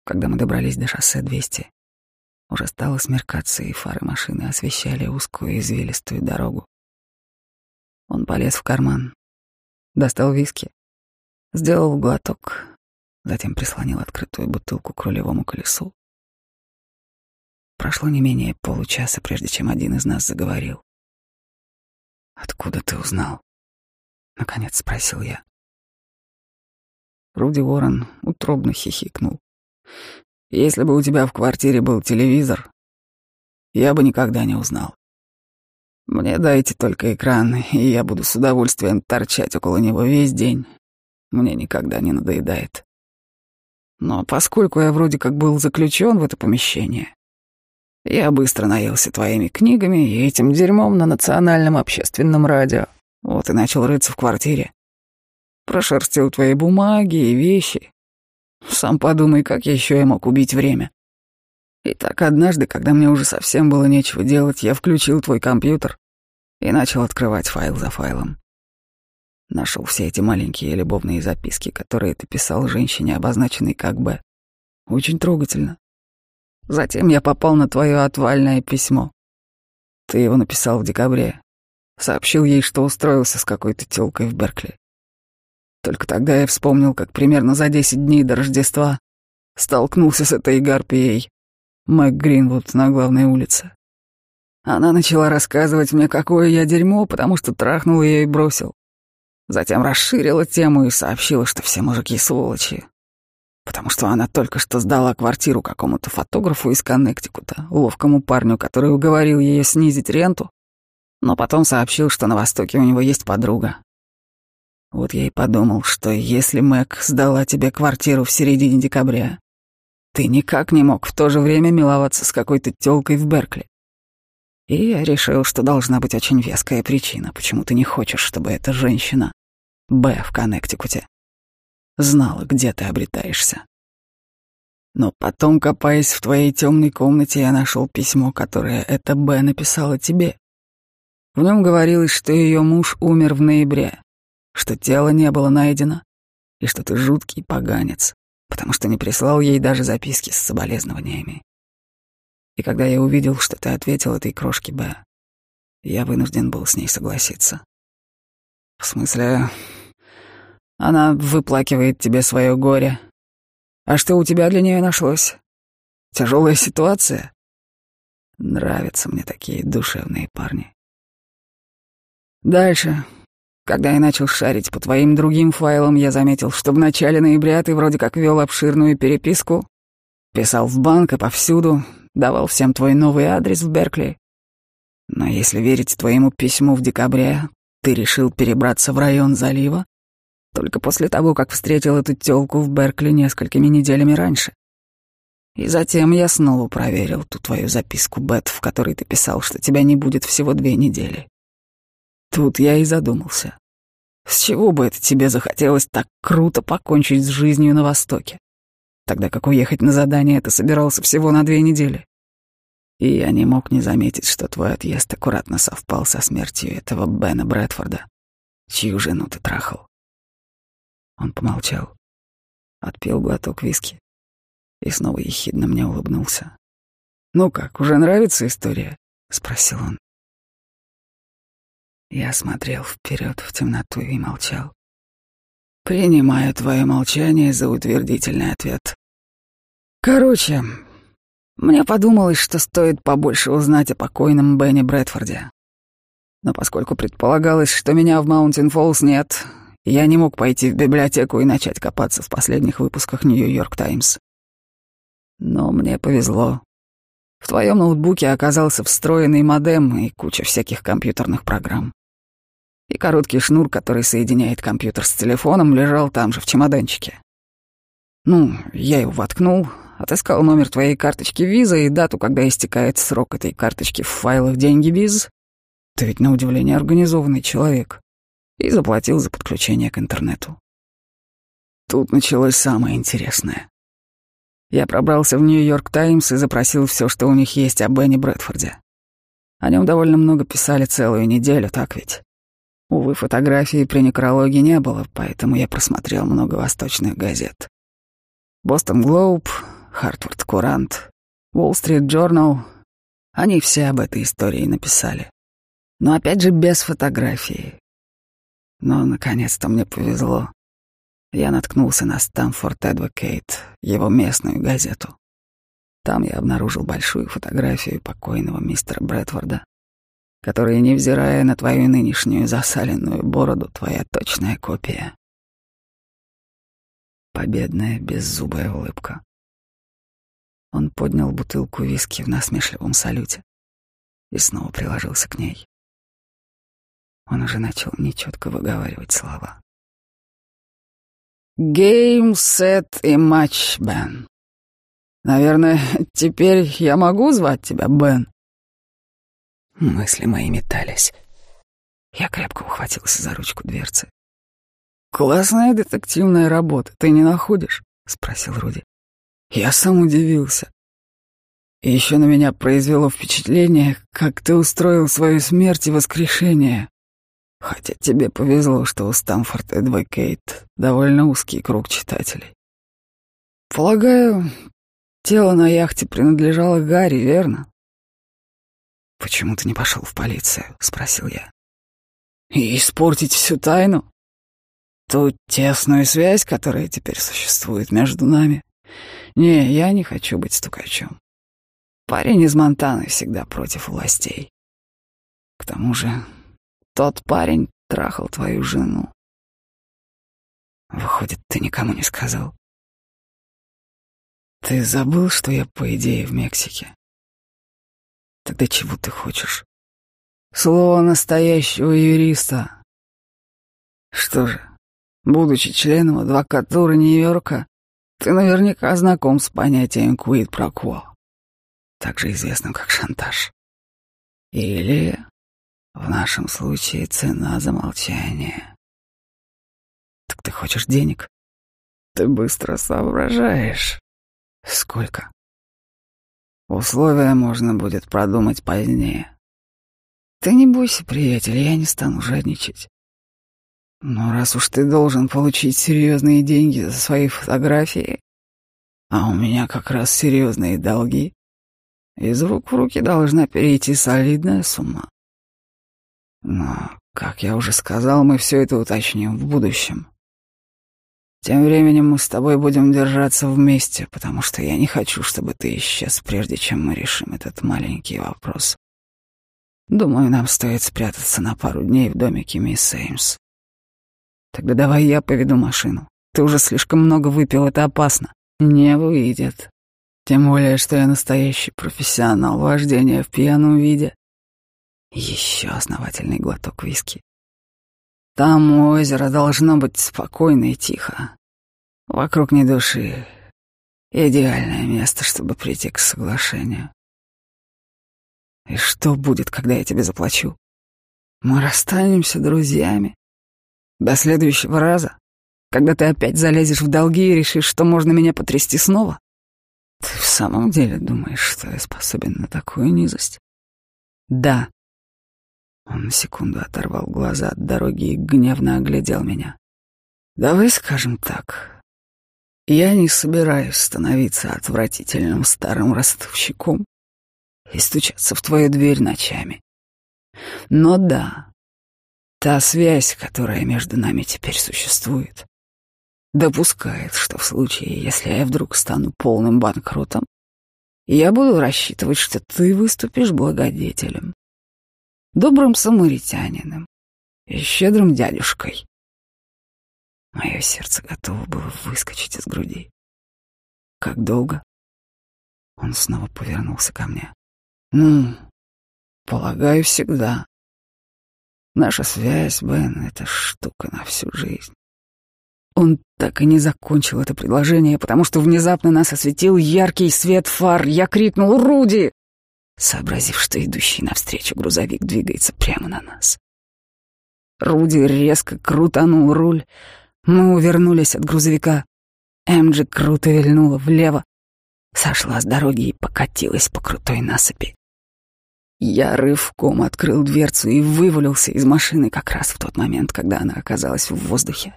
Когда мы добрались до шоссе 200, уже стало смеркаться, и фары машины освещали узкую извилистую дорогу. Он полез в карман, достал виски Сделал глоток, затем прислонил открытую бутылку к рулевому колесу. Прошло не менее получаса, прежде чем один из нас заговорил. «Откуда ты узнал?» — наконец спросил я. Руди Уоррен утробно хихикнул. «Если бы у тебя в квартире был телевизор, я бы никогда не узнал. Мне дайте только экран, и я буду с удовольствием торчать около него весь день, мне никогда не надоедает. Но поскольку я вроде как был заключен в это помещение, я быстро наелся твоими книгами и этим дерьмом на национальном общественном радио. Вот и начал рыться в квартире. Прошерстил твои бумаги и вещи. Сам подумай, как еще я мог убить время. И так однажды, когда мне уже совсем было нечего делать, я включил твой компьютер и начал открывать файл за файлом. Нашел все эти маленькие любовные записки, которые ты писал женщине, обозначенной как бы. Очень трогательно. Затем я попал на твое отвальное письмо. Ты его написал в декабре. Сообщил ей, что устроился с какой-то тёлкой в Беркли. Только тогда я вспомнил, как примерно за десять дней до Рождества столкнулся с этой гарпией, Мэг Гринвуд на главной улице. Она начала рассказывать мне, какое я дерьмо, потому что трахнул ее и бросил. Затем расширила тему и сообщила, что все мужики сволочи. Потому что она только что сдала квартиру какому-то фотографу из Коннектикута, ловкому парню, который уговорил ее снизить ренту, но потом сообщил, что на Востоке у него есть подруга. Вот я и подумал, что если Мэг сдала тебе квартиру в середине декабря, ты никак не мог в то же время миловаться с какой-то тёлкой в Беркли. И я решил, что должна быть очень веская причина, почему ты не хочешь, чтобы эта женщина, Б в Коннектикуте, знала, где ты обретаешься. Но потом, копаясь в твоей темной комнате, я нашел письмо, которое эта Б написала тебе. В нем говорилось, что ее муж умер в ноябре, что тело не было найдено и что ты жуткий поганец, потому что не прислал ей даже записки с соболезнованиями. И когда я увидел, что ты ответил этой крошке Б, я вынужден был с ней согласиться. В смысле, она выплакивает тебе свое горе. А что у тебя для нее нашлось? Тяжелая ситуация? Нравятся мне такие душевные парни. Дальше. Когда я начал шарить по твоим другим файлам, я заметил, что в начале ноября ты вроде как вел обширную переписку, писал в банк и повсюду, давал всем твой новый адрес в Беркли. Но если верить твоему письму в декабре, ты решил перебраться в район залива только после того, как встретил эту тёлку в Беркли несколькими неделями раньше. И затем я снова проверил ту твою записку, Бет, в которой ты писал, что тебя не будет всего две недели. Тут я и задумался. С чего бы это тебе захотелось так круто покончить с жизнью на Востоке? Тогда как уехать на задание ты собирался всего на две недели. И я не мог не заметить, что твой отъезд аккуратно совпал со смертью этого Бена Брэдфорда, чью жену ты трахал. Он помолчал, отпил глоток виски и снова ехидно мне улыбнулся. «Ну как, уже нравится история?» — спросил он. Я смотрел вперед в темноту и молчал. Принимаю твое молчание за утвердительный ответ. Короче, мне подумалось, что стоит побольше узнать о покойном Бенни Брэдфорде. Но поскольку предполагалось, что меня в Маунтин Фоллс нет, я не мог пойти в библиотеку и начать копаться в последних выпусках Нью-Йорк Таймс. Но мне повезло. В твоем ноутбуке оказался встроенный модем и куча всяких компьютерных программ и короткий шнур, который соединяет компьютер с телефоном, лежал там же, в чемоданчике. Ну, я его воткнул, отыскал номер твоей карточки виза и дату, когда истекает срок этой карточки в файлах «Деньги Биз». Ты ведь, на удивление, организованный человек. И заплатил за подключение к интернету. Тут началось самое интересное. Я пробрался в Нью-Йорк Таймс и запросил все, что у них есть о Бенни Брэдфорде. О нем довольно много писали целую неделю, так ведь? Увы, фотографии при некрологе не было, поэтому я просмотрел много восточных газет. «Бостон Глоуб», «Хартвард Курант», «Уолл-стрит Джорнал» — они все об этой истории написали. Но опять же без фотографии. Но, наконец-то, мне повезло. Я наткнулся на Стамфорд Эдвокейт, его местную газету. Там я обнаружил большую фотографию покойного мистера Брэдфорда которая, невзирая на твою нынешнюю засаленную бороду, твоя точная копия. Победная беззубая улыбка. Он поднял бутылку виски в насмешливом салюте и снова приложился к ней. Он уже начал нечетко выговаривать слова. «Гейм, сет и матч, Бен. Наверное, теперь я могу звать тебя Бен?» Мысли мои метались. Я крепко ухватился за ручку дверцы. «Классная детективная работа, ты не находишь?» — спросил Руди. Я сам удивился. И еще на меня произвело впечатление, как ты устроил свою смерть и воскрешение. Хотя тебе повезло, что у Стамфорд Эдвокейт довольно узкий круг читателей. Полагаю, тело на яхте принадлежало Гарри, верно? Почему ты не пошел в полицию? спросил я. И испортить всю тайну? Ту тесную связь, которая теперь существует между нами. Не, я не хочу быть стукачом. Парень из Монтаны всегда против властей. К тому же тот парень трахал твою жену. Выходит, ты никому не сказал. Ты забыл, что я, по идее, в Мексике? Тогда чего ты хочешь? Слово настоящего юриста. Что же, будучи членом адвокатуры Нью-Йорка, ты наверняка знаком с понятием «quid pro quo», также известным как шантаж. Или в нашем случае цена за молчание. Так ты хочешь денег? Ты быстро соображаешь. Сколько? Условия можно будет продумать позднее. Ты не бойся, приятель, я не стану жадничать. Но раз уж ты должен получить серьезные деньги за свои фотографии, а у меня как раз серьезные долги, из рук в руки должна перейти солидная сумма. Но, как я уже сказал, мы все это уточним в будущем. Тем временем мы с тобой будем держаться вместе, потому что я не хочу, чтобы ты исчез, прежде чем мы решим этот маленький вопрос. Думаю, нам стоит спрятаться на пару дней в домике мисс Сеймс. Тогда давай я поведу машину. Ты уже слишком много выпил, это опасно. Не выйдет. Тем более, что я настоящий профессионал вождения в пьяном виде. Еще основательный глоток виски. Там у озера должно быть спокойно и тихо. Вокруг ни души. Идеальное место, чтобы прийти к соглашению. И что будет, когда я тебе заплачу? Мы расстанемся друзьями. До следующего раза, когда ты опять залезешь в долги и решишь, что можно меня потрясти снова. Ты в самом деле думаешь, что я способен на такую низость? Да, он на секунду оторвал глаза от дороги и гневно оглядел меня. «Давай скажем так. Я не собираюсь становиться отвратительным старым ростовщиком и стучаться в твою дверь ночами. Но да, та связь, которая между нами теперь существует, допускает, что в случае, если я вдруг стану полным банкротом, я буду рассчитывать, что ты выступишь благодетелем добрым самаритянином и щедрым дядюшкой. Мое сердце готово было выскочить из груди. Как долго? Он снова повернулся ко мне. Ну, полагаю, всегда. Наша связь, Бен, — это штука на всю жизнь. Он так и не закончил это предложение, потому что внезапно нас осветил яркий свет фар. Я крикнул «Руди!» Сообразив, что идущий навстречу грузовик двигается прямо на нас. Руди резко крутанул руль. Мы увернулись от грузовика. Эмджи круто вильнула влево, сошла с дороги и покатилась по крутой насыпи. Я рывком открыл дверцу и вывалился из машины как раз в тот момент, когда она оказалась в воздухе.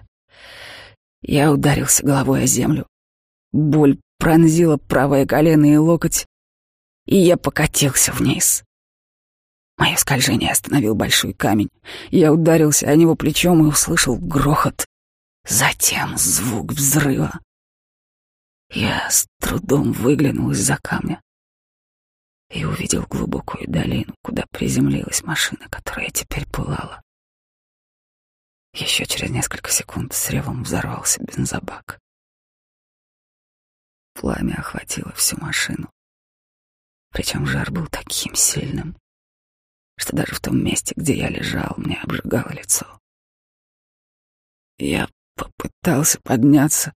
Я ударился головой о землю. Боль пронзила правое колено и локоть и я покатился вниз. Мое скольжение остановил большой камень. Я ударился о него плечом и услышал грохот. Затем звук взрыва. Я с трудом выглянул из-за камня и увидел глубокую долину, куда приземлилась машина, которая теперь пылала. Еще через несколько секунд с ревом взорвался бензобак. Пламя охватило всю машину. Причем жар был таким сильным, что даже в том месте, где я лежал, мне обжигало лицо. Я попытался подняться.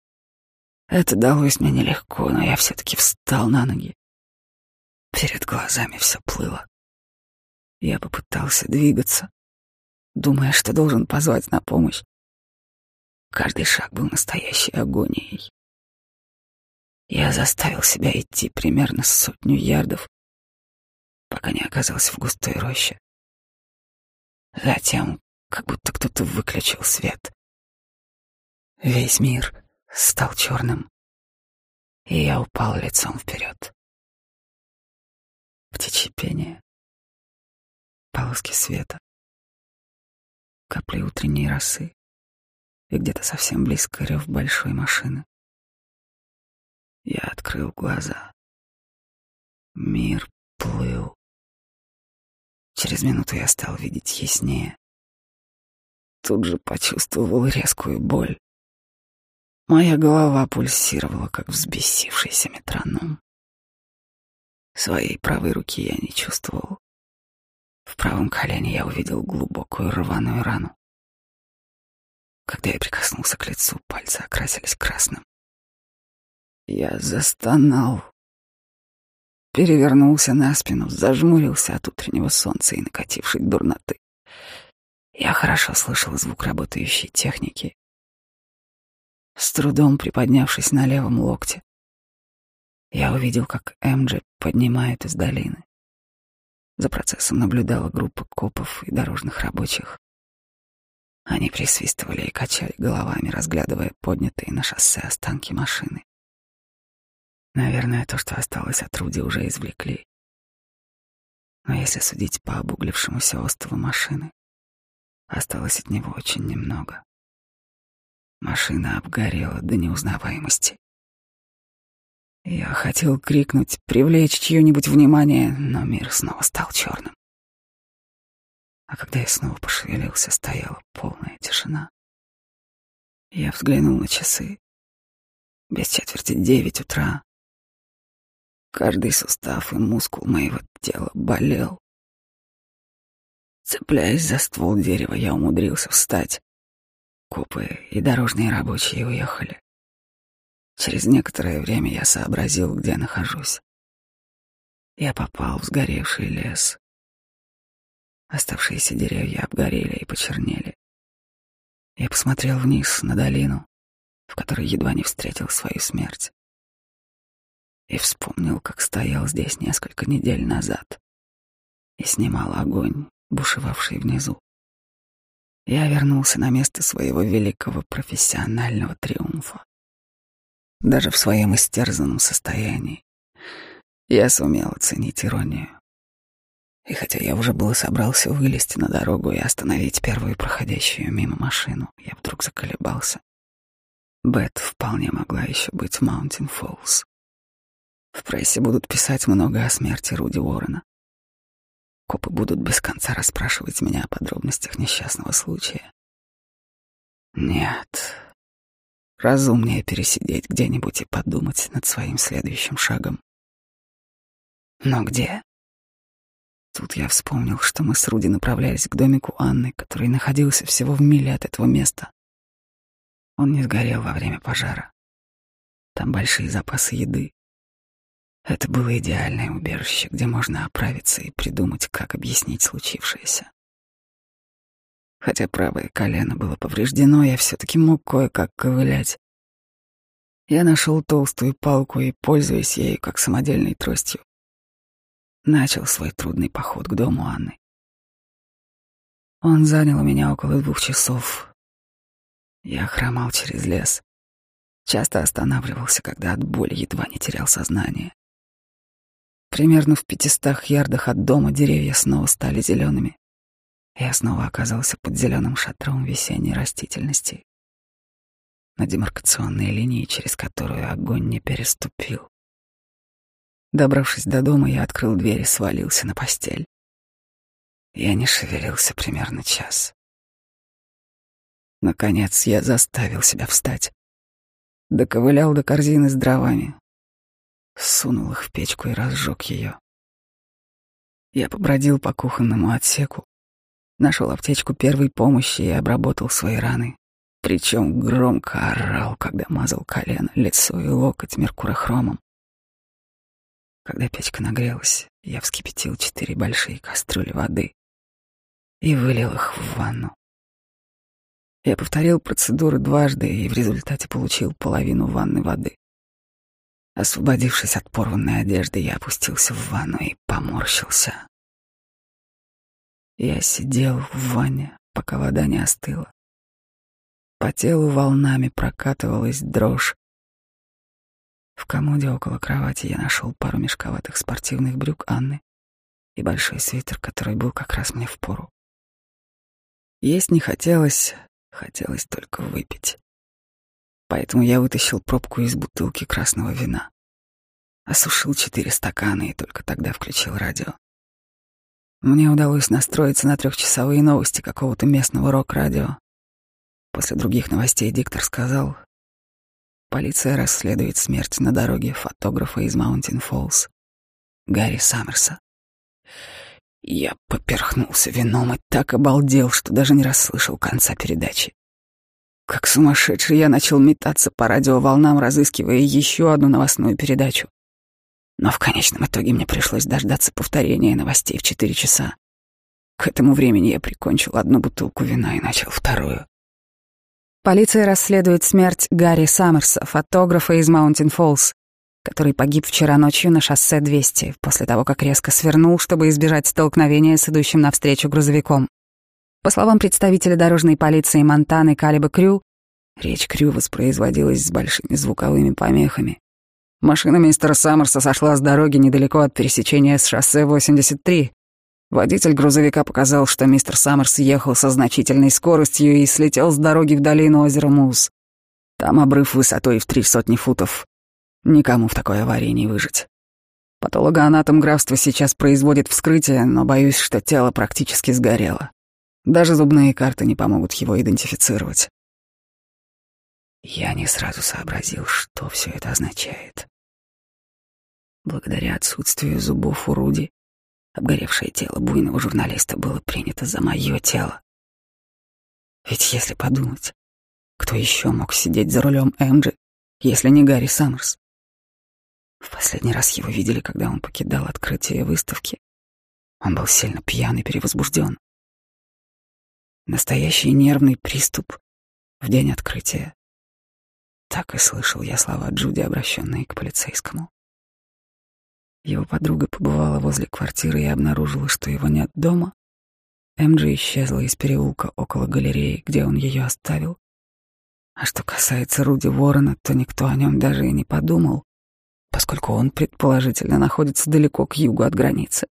Это далось мне нелегко, но я все-таки встал на ноги. Перед глазами все плыло. Я попытался двигаться, думая, что должен позвать на помощь. Каждый шаг был настоящей агонией. Я заставил себя идти примерно сотню ярдов, пока не оказался в густой роще. Затем как будто кто-то выключил свет. Весь мир стал черным, и я упал лицом вперед. Птичье пение, полоски света, капли утренней росы и где-то совсем близко рев большой машины. Я открыл глаза. Мир плыл. Через минуту я стал видеть яснее. Тут же почувствовал резкую боль. Моя голова пульсировала, как взбесившийся метроном. Своей правой руки я не чувствовал. В правом колене я увидел глубокую рваную рану. Когда я прикоснулся к лицу, пальцы окрасились красным. Я застонал, перевернулся на спину, зажмурился от утреннего солнца и накатившей дурноты. Я хорошо слышал звук работающей техники. С трудом приподнявшись на левом локте, я увидел, как Эмджи поднимает из долины. За процессом наблюдала группа копов и дорожных рабочих. Они присвистывали и качали головами, разглядывая поднятые на шоссе останки машины. Наверное, то, что осталось от Руди, уже извлекли. Но если судить по обуглившемуся остову машины, осталось от него очень немного. Машина обгорела до неузнаваемости. Я хотел крикнуть, привлечь чье-нибудь внимание, но мир снова стал черным. А когда я снова пошевелился, стояла полная тишина. Я взглянул на часы. Без четверти девять утра. Каждый сустав и мускул моего тела болел. Цепляясь за ствол дерева, я умудрился встать. Копы и дорожные рабочие уехали. Через некоторое время я сообразил, где нахожусь. Я попал в сгоревший лес. Оставшиеся деревья обгорели и почернели. Я посмотрел вниз на долину, в которой едва не встретил свою смерть. И вспомнил, как стоял здесь несколько недель назад и снимал огонь, бушевавший внизу. Я вернулся на место своего великого профессионального триумфа. Даже в своем истерзанном состоянии я сумел оценить иронию. И хотя я уже было собрался вылезти на дорогу и остановить первую проходящую мимо машину, я вдруг заколебался. Бет вполне могла еще быть Маунтин Фоллс. В прессе будут писать много о смерти Руди Уоррена. Копы будут без конца расспрашивать меня о подробностях несчастного случая. Нет, разумнее пересидеть где-нибудь и подумать над своим следующим шагом. Но где? Тут я вспомнил, что мы с Руди направлялись к домику Анны, который находился всего в миле от этого места. Он не сгорел во время пожара. Там большие запасы еды. Это было идеальное убежище, где можно оправиться и придумать, как объяснить случившееся. Хотя правое колено было повреждено, я все-таки мог кое-как ковылять. Я нашел толстую палку и, пользуясь ею как самодельной тростью, начал свой трудный поход к дому Анны. Он занял у меня около двух часов. Я хромал через лес. Часто останавливался, когда от боли едва не терял сознание. Примерно в пятистах ярдах от дома деревья снова стали зелеными. Я снова оказался под зеленым шатром весенней растительности, на демаркационной линии, через которую огонь не переступил. Добравшись до дома, я открыл дверь и свалился на постель. Я не шевелился примерно час. Наконец я заставил себя встать. Доковылял до корзины с дровами, сунул их в печку и разжег ее. Я побродил по кухонному отсеку, нашел аптечку первой помощи и обработал свои раны. Причем громко орал, когда мазал колено, лицо и локоть меркурохромом. Когда печка нагрелась, я вскипятил четыре большие кастрюли воды и вылил их в ванну. Я повторил процедуру дважды и в результате получил половину ванны воды. Освободившись от порванной одежды, я опустился в ванну и поморщился. Я сидел в ванне, пока вода не остыла. По телу волнами прокатывалась дрожь. В комоде около кровати я нашел пару мешковатых спортивных брюк Анны и большой свитер, который был как раз мне в пору. Есть не хотелось, хотелось только выпить. Поэтому я вытащил пробку из бутылки красного вина. Осушил четыре стакана и только тогда включил радио. Мне удалось настроиться на трехчасовые новости какого-то местного рок-радио. После других новостей диктор сказал, полиция расследует смерть на дороге фотографа из Маунтин Фоллс, Гарри Саммерса. Я поперхнулся вином и так обалдел, что даже не расслышал конца передачи. Как сумасшедший я начал метаться по радиоволнам, разыскивая еще одну новостную передачу. Но в конечном итоге мне пришлось дождаться повторения новостей в четыре часа. К этому времени я прикончил одну бутылку вина и начал вторую. Полиция расследует смерть Гарри Саммерса, фотографа из Маунтин Фоллс, который погиб вчера ночью на шоссе 200, после того, как резко свернул, чтобы избежать столкновения с идущим навстречу грузовиком. По словам представителя дорожной полиции Монтаны Калиба Крю, речь Крю воспроизводилась с большими звуковыми помехами. Машина мистера Саммерса сошла с дороги недалеко от пересечения с шоссе 83. Водитель грузовика показал, что мистер Саммерс ехал со значительной скоростью и слетел с дороги в долину озера Муз. Там обрыв высотой в три сотни футов. Никому в такой аварии не выжить. Патологоанатом графства сейчас производит вскрытие, но боюсь, что тело практически сгорело. Даже зубные карты не помогут его идентифицировать. Я не сразу сообразил, что все это означает. Благодаря отсутствию зубов у Руди, обгоревшее тело буйного журналиста было принято за мое тело. Ведь если подумать, кто еще мог сидеть за рулем Эмджи, если не Гарри Саммерс? В последний раз его видели, когда он покидал открытие выставки. Он был сильно пьян и перевозбужден. Настоящий нервный приступ в день открытия. Так и слышал я слова Джуди, обращенные к полицейскому. Его подруга побывала возле квартиры и обнаружила, что его нет дома. Эмджи исчезла из переулка около галереи, где он ее оставил. А что касается Руди Ворона, то никто о нем даже и не подумал, поскольку он, предположительно, находится далеко к югу от границы.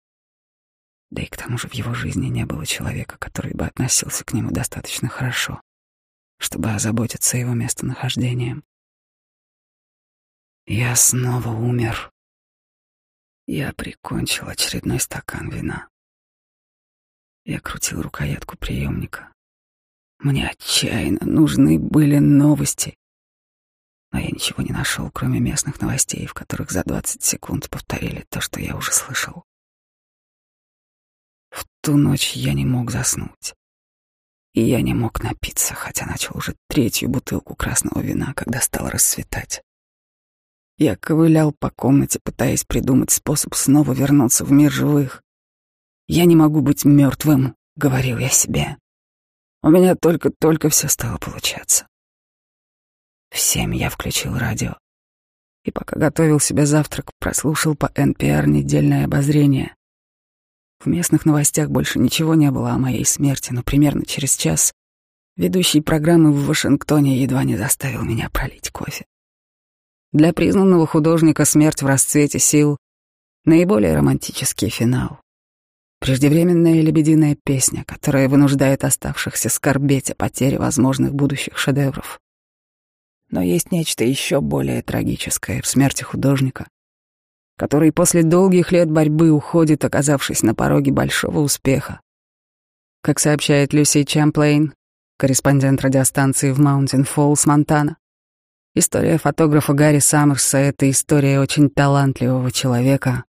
Да и к тому же в его жизни не было человека, который бы относился к нему достаточно хорошо чтобы озаботиться его местонахождением. Я снова умер. Я прикончил очередной стакан вина. Я крутил рукоятку приемника. Мне отчаянно нужны были новости. Но я ничего не нашел, кроме местных новостей, в которых за 20 секунд повторили то, что я уже слышал. Ту ночь я не мог заснуть. И я не мог напиться, хотя начал уже третью бутылку красного вина, когда стало рассветать. Я ковылял по комнате, пытаясь придумать способ снова вернуться в мир живых. «Я не могу быть мертвым», — говорил я себе. У меня только-только все стало получаться. В семь я включил радио. И пока готовил себе завтрак, прослушал по NPR недельное обозрение. В местных новостях больше ничего не было о моей смерти, но примерно через час ведущий программы в Вашингтоне едва не заставил меня пролить кофе. Для признанного художника смерть в расцвете сил — наиболее романтический финал. Преждевременная лебединая песня, которая вынуждает оставшихся скорбеть о потере возможных будущих шедевров. Но есть нечто еще более трагическое в смерти художника, который после долгих лет борьбы уходит, оказавшись на пороге большого успеха. Как сообщает Люси Чамплейн, корреспондент радиостанции в Маунтин Фоллс, Монтана, история фотографа Гарри Саммерса — это история очень талантливого человека,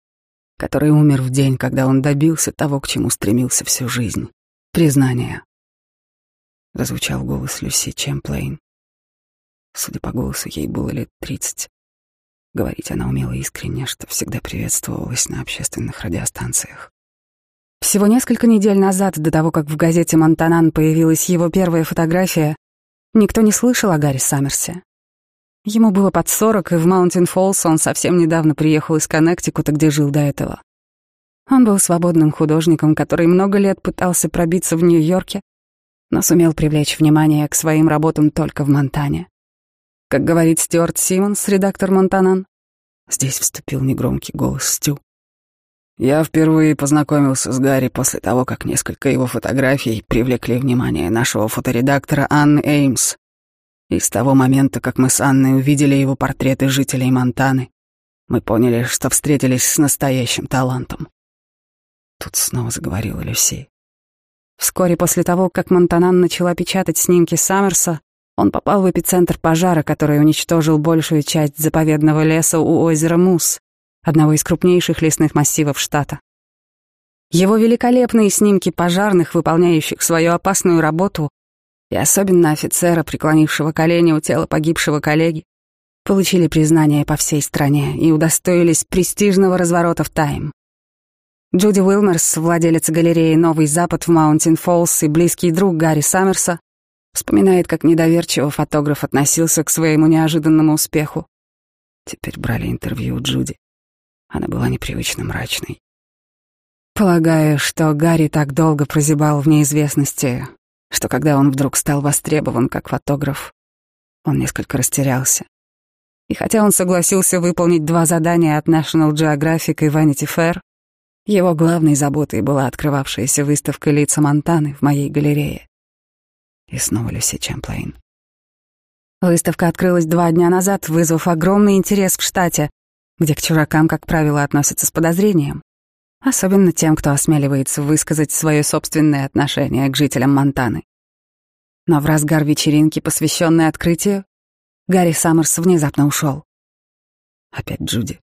который умер в день, когда он добился того, к чему стремился всю жизнь — признания. Зазвучал голос Люси Чемплейн. Судя по голосу, ей было лет тридцать. Говорить она умела искренне, что всегда приветствовалось на общественных радиостанциях. Всего несколько недель назад, до того, как в газете «Монтанан» появилась его первая фотография, никто не слышал о Гарри Саммерсе. Ему было под сорок, и в Маунтин Фоллс он совсем недавно приехал из Коннектикута, где жил до этого. Он был свободным художником, который много лет пытался пробиться в Нью-Йорке, но сумел привлечь внимание к своим работам только в Монтане. Как говорит Стюарт Симмонс, редактор Монтанан, здесь вступил негромкий голос Стю. Я впервые познакомился с Гарри после того, как несколько его фотографий привлекли внимание нашего фоторедактора Анны Эймс. И с того момента, как мы с Анной увидели его портреты жителей Монтаны, мы поняли, что встретились с настоящим талантом. Тут снова заговорила Люси. Вскоре после того, как Монтанан начала печатать снимки Саммерса, он попал в эпицентр пожара, который уничтожил большую часть заповедного леса у озера Мус, одного из крупнейших лесных массивов штата. Его великолепные снимки пожарных, выполняющих свою опасную работу, и особенно офицера, преклонившего колени у тела погибшего коллеги, получили признание по всей стране и удостоились престижного разворота в «Тайм». Джуди Уилмерс, владелец галереи «Новый Запад» в Маунтин-Фоллс и близкий друг Гарри Саммерса, Вспоминает, как недоверчиво фотограф относился к своему неожиданному успеху. Теперь брали интервью у Джуди. Она была непривычно мрачной. Полагаю, что Гарри так долго прозябал в неизвестности, что когда он вдруг стал востребован как фотограф, он несколько растерялся. И хотя он согласился выполнить два задания от National Geographic и Vanity Fair, его главной заботой была открывавшаяся выставка лица Монтаны в моей галерее. И снова Люси Чемплейн. Выставка открылась два дня назад, вызвав огромный интерес в штате, где к чужакам, как правило, относятся с подозрением. Особенно тем, кто осмеливается высказать свое собственное отношение к жителям Монтаны. Но в разгар вечеринки, посвященной открытию, Гарри Саммерс внезапно ушел. Опять Джуди.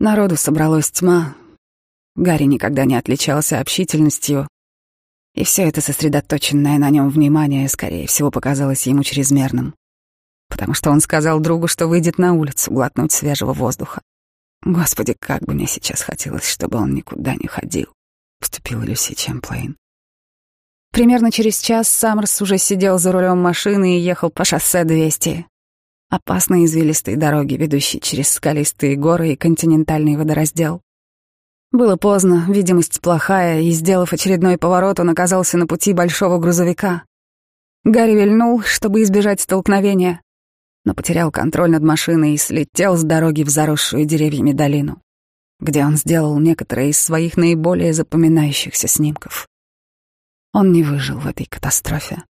Народу собралась тьма. Гарри никогда не отличался общительностью, и все это сосредоточенное на нем внимание, скорее всего, показалось ему чрезмерным. Потому что он сказал другу, что выйдет на улицу глотнуть свежего воздуха. Господи, как бы мне сейчас хотелось, чтобы он никуда не ходил, вступила Люси Чемплейн. Примерно через час Саммерс уже сидел за рулем машины и ехал по шоссе 200. Опасной извилистой дороги, ведущей через скалистые горы и континентальный водораздел. Было поздно, видимость плохая, и, сделав очередной поворот, он оказался на пути большого грузовика. Гарри вильнул, чтобы избежать столкновения, но потерял контроль над машиной и слетел с дороги в заросшую деревьями долину, где он сделал некоторые из своих наиболее запоминающихся снимков. Он не выжил в этой катастрофе.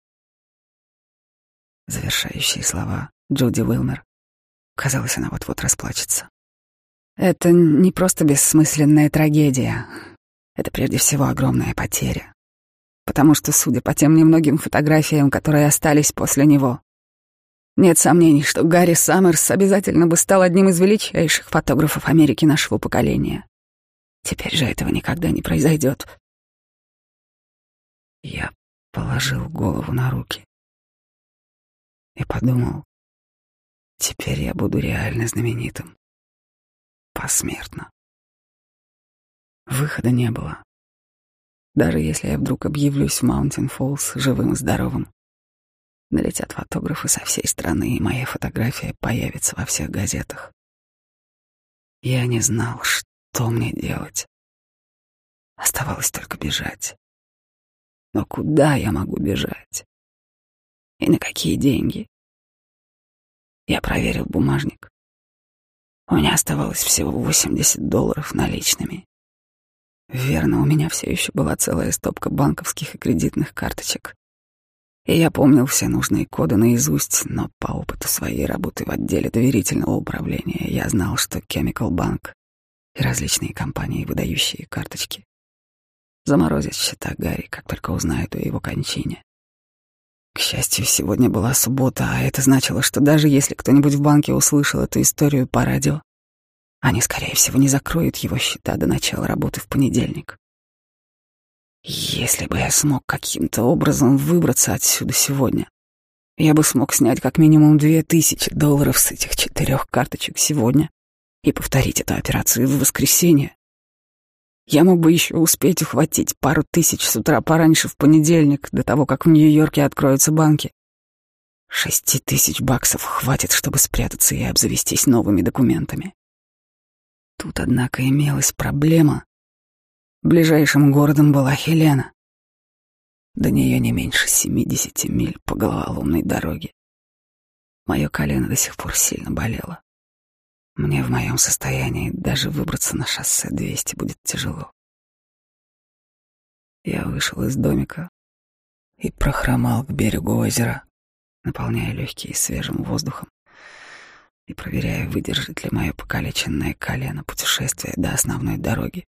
Завершающие слова Джуди Уилмер. Казалось, она вот-вот расплачется. Это не просто бессмысленная трагедия. Это прежде всего огромная потеря. Потому что, судя по тем немногим фотографиям, которые остались после него, нет сомнений, что Гарри Саммерс обязательно бы стал одним из величайших фотографов Америки нашего поколения. Теперь же этого никогда не произойдет. Я положил голову на руки и подумал, теперь я буду реально знаменитым посмертно. Выхода не было. Даже если я вдруг объявлюсь в Маунтин Фоллс живым и здоровым, налетят фотографы со всей страны, и моя фотография появится во всех газетах. Я не знал, что мне делать. Оставалось только бежать. Но куда я могу бежать? И на какие деньги? Я проверил бумажник. У меня оставалось всего 80 долларов наличными. Верно, у меня все еще была целая стопка банковских и кредитных карточек. И я помнил все нужные коды наизусть, но по опыту своей работы в отделе доверительного управления я знал, что Chemical Bank и различные компании, выдающие карточки, заморозят счета Гарри, как только узнают о его кончине. К счастью, сегодня была суббота, а это значило, что даже если кто-нибудь в банке услышал эту историю по радио, они, скорее всего, не закроют его счета до начала работы в понедельник. Если бы я смог каким-то образом выбраться отсюда сегодня, я бы смог снять как минимум две тысячи долларов с этих четырех карточек сегодня и повторить эту операцию в воскресенье. Я мог бы еще успеть ухватить пару тысяч с утра пораньше в понедельник, до того, как в Нью-Йорке откроются банки. Шести тысяч баксов хватит, чтобы спрятаться и обзавестись новыми документами. Тут, однако, имелась проблема. Ближайшим городом была Хелена. До нее не меньше семидесяти миль по головоломной дороге. Мое колено до сих пор сильно болело. Мне в моем состоянии даже выбраться на шоссе 200 будет тяжело. Я вышел из домика и прохромал к берегу озера, наполняя легкие свежим воздухом и проверяя, выдержит ли мое покалеченное колено путешествие до основной дороги,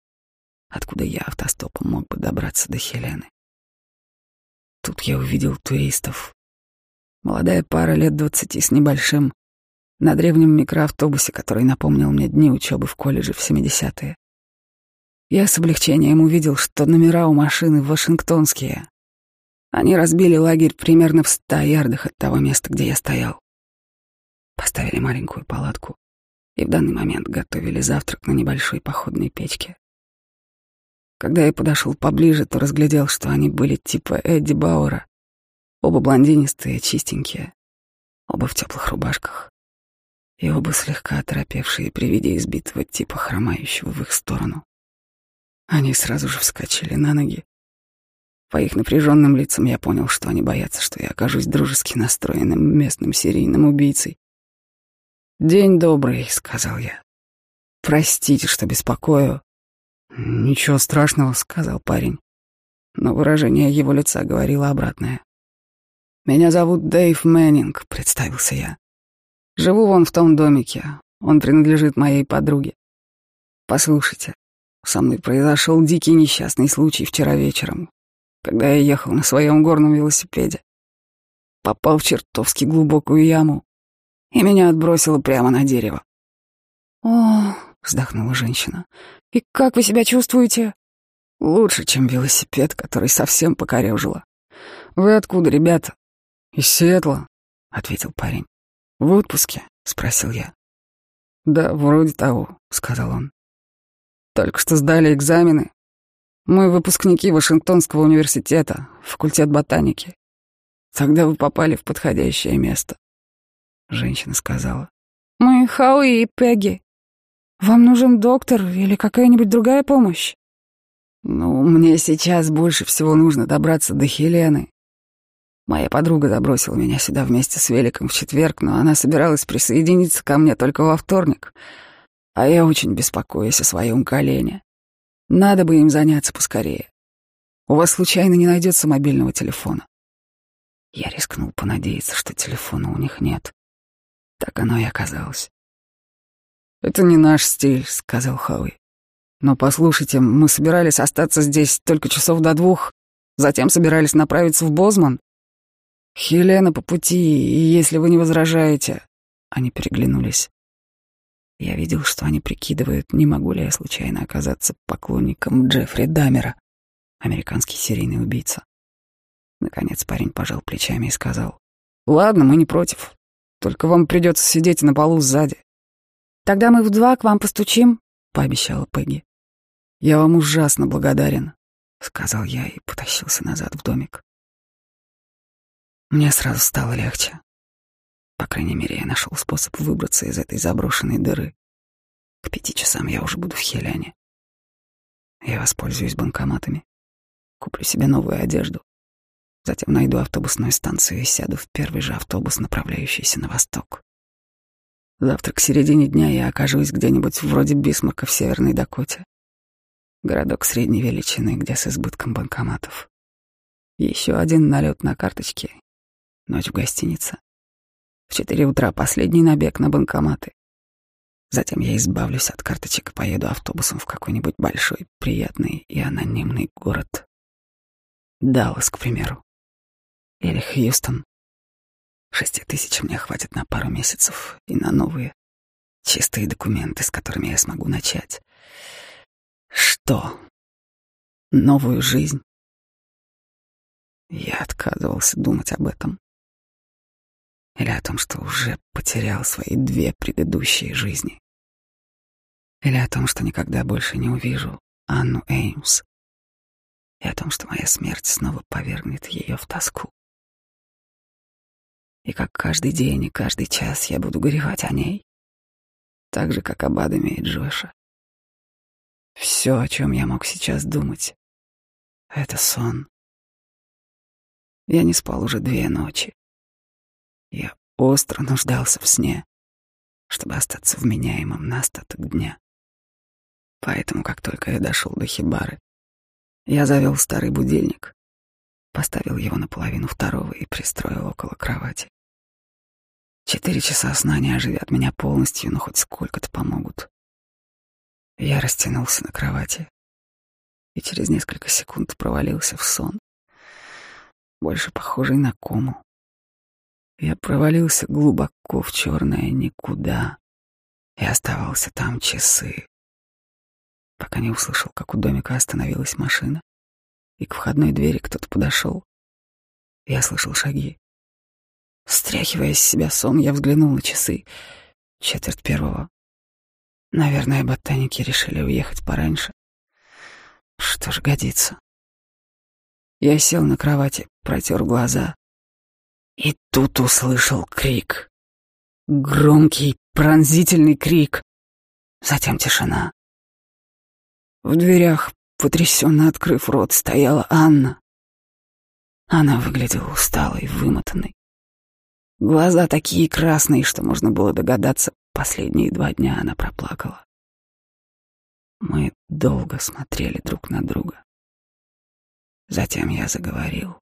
откуда я автостопом мог бы добраться до Хелены. Тут я увидел туристов. Молодая пара лет двадцати с небольшим на древнем микроавтобусе, который напомнил мне дни учебы в колледже в 70-е. Я с облегчением увидел, что номера у машины вашингтонские. Они разбили лагерь примерно в ста ярдах от того места, где я стоял. Поставили маленькую палатку и в данный момент готовили завтрак на небольшой походной печке. Когда я подошел поближе, то разглядел, что они были типа Эдди Бауэра. Оба блондинистые, чистенькие, оба в теплых рубашках и оба слегка оторопевшие при виде избитого типа хромающего в их сторону. Они сразу же вскочили на ноги. По их напряженным лицам я понял, что они боятся, что я окажусь дружески настроенным местным серийным убийцей. «День добрый», — сказал я. «Простите, что беспокою». «Ничего страшного», — сказал парень. Но выражение его лица говорило обратное. «Меня зовут Дэйв Мэннинг», — представился я. Живу вон в том домике. Он принадлежит моей подруге. Послушайте, со мной произошел дикий несчастный случай вчера вечером, когда я ехал на своем горном велосипеде. Попал в чертовски глубокую яму, и меня отбросило прямо на дерево. «О», — вздохнула женщина, — «и как вы себя чувствуете?» «Лучше, чем велосипед, который совсем покорежила. Вы откуда, ребята?» «Из Сиэтла», — ответил парень. «В отпуске?» — спросил я. «Да, вроде того», — сказал он. «Только что сдали экзамены. Мы выпускники Вашингтонского университета, факультет ботаники. Тогда вы попали в подходящее место», — женщина сказала. «Мы Хауи и Пегги. Вам нужен доктор или какая-нибудь другая помощь?» «Ну, мне сейчас больше всего нужно добраться до Хелены», Моя подруга забросила меня сюда вместе с Великом в четверг, но она собиралась присоединиться ко мне только во вторник. А я очень беспокоюсь о своем колене. Надо бы им заняться поскорее. У вас случайно не найдется мобильного телефона? Я рискнул понадеяться, что телефона у них нет. Так оно и оказалось. «Это не наш стиль», — сказал Хауи. «Но послушайте, мы собирались остаться здесь только часов до двух, затем собирались направиться в Бозман. «Хелена по пути, если вы не возражаете...» Они переглянулись. Я видел, что они прикидывают, не могу ли я случайно оказаться поклонником Джеффри Дамера, американский серийный убийца. Наконец парень пожал плечами и сказал, «Ладно, мы не против. Только вам придется сидеть на полу сзади». «Тогда мы в два к вам постучим», — пообещала Пегги. «Я вам ужасно благодарен», — сказал я и потащился назад в домик. Мне сразу стало легче. По крайней мере, я нашел способ выбраться из этой заброшенной дыры. К пяти часам я уже буду в Хеляне. Я воспользуюсь банкоматами, куплю себе новую одежду, затем найду автобусную станцию и сяду в первый же автобус, направляющийся на восток. Завтра к середине дня я окажусь где-нибудь вроде Бисмарка в Северной Дакоте. Городок средней величины, где с избытком банкоматов. Еще один налет на карточке, Ночь в гостинице. В четыре утра последний набег на банкоматы. Затем я избавлюсь от карточек и поеду автобусом в какой-нибудь большой, приятный и анонимный город. Даллас, к примеру. Или Хьюстон. Шести тысяч мне хватит на пару месяцев и на новые, чистые документы, с которыми я смогу начать. Что? Новую жизнь? Я отказывался думать об этом. Или о том, что уже потерял свои две предыдущие жизни. Или о том, что никогда больше не увижу Анну Эймс. И о том, что моя смерть снова повергнет ее в тоску. И как каждый день и каждый час я буду горевать о ней. Так же, как об Адаме и Джоша. Все, о чем я мог сейчас думать, — это сон. Я не спал уже две ночи. Я остро нуждался в сне, чтобы остаться вменяемым на остаток дня. Поэтому, как только я дошел до хибары, я завел старый будильник, поставил его на половину второго и пристроил около кровати. Четыре часа сна не оживят меня полностью, но хоть сколько-то помогут. Я растянулся на кровати и через несколько секунд провалился в сон, больше похожий на кому. Я провалился глубоко в черное никуда и оставался там часы, пока не услышал, как у домика остановилась машина, и к входной двери кто-то подошел. Я слышал шаги. Стряхивая с себя сон, я взглянул на часы. Четверть первого. Наверное, ботаники решили уехать пораньше. Что ж годится. Я сел на кровати, протер глаза. И тут услышал крик. Громкий, пронзительный крик. Затем тишина. В дверях, потрясенно открыв рот, стояла Анна. Она выглядела усталой, вымотанной. Глаза такие красные, что можно было догадаться, последние два дня она проплакала. Мы долго смотрели друг на друга. Затем я заговорил.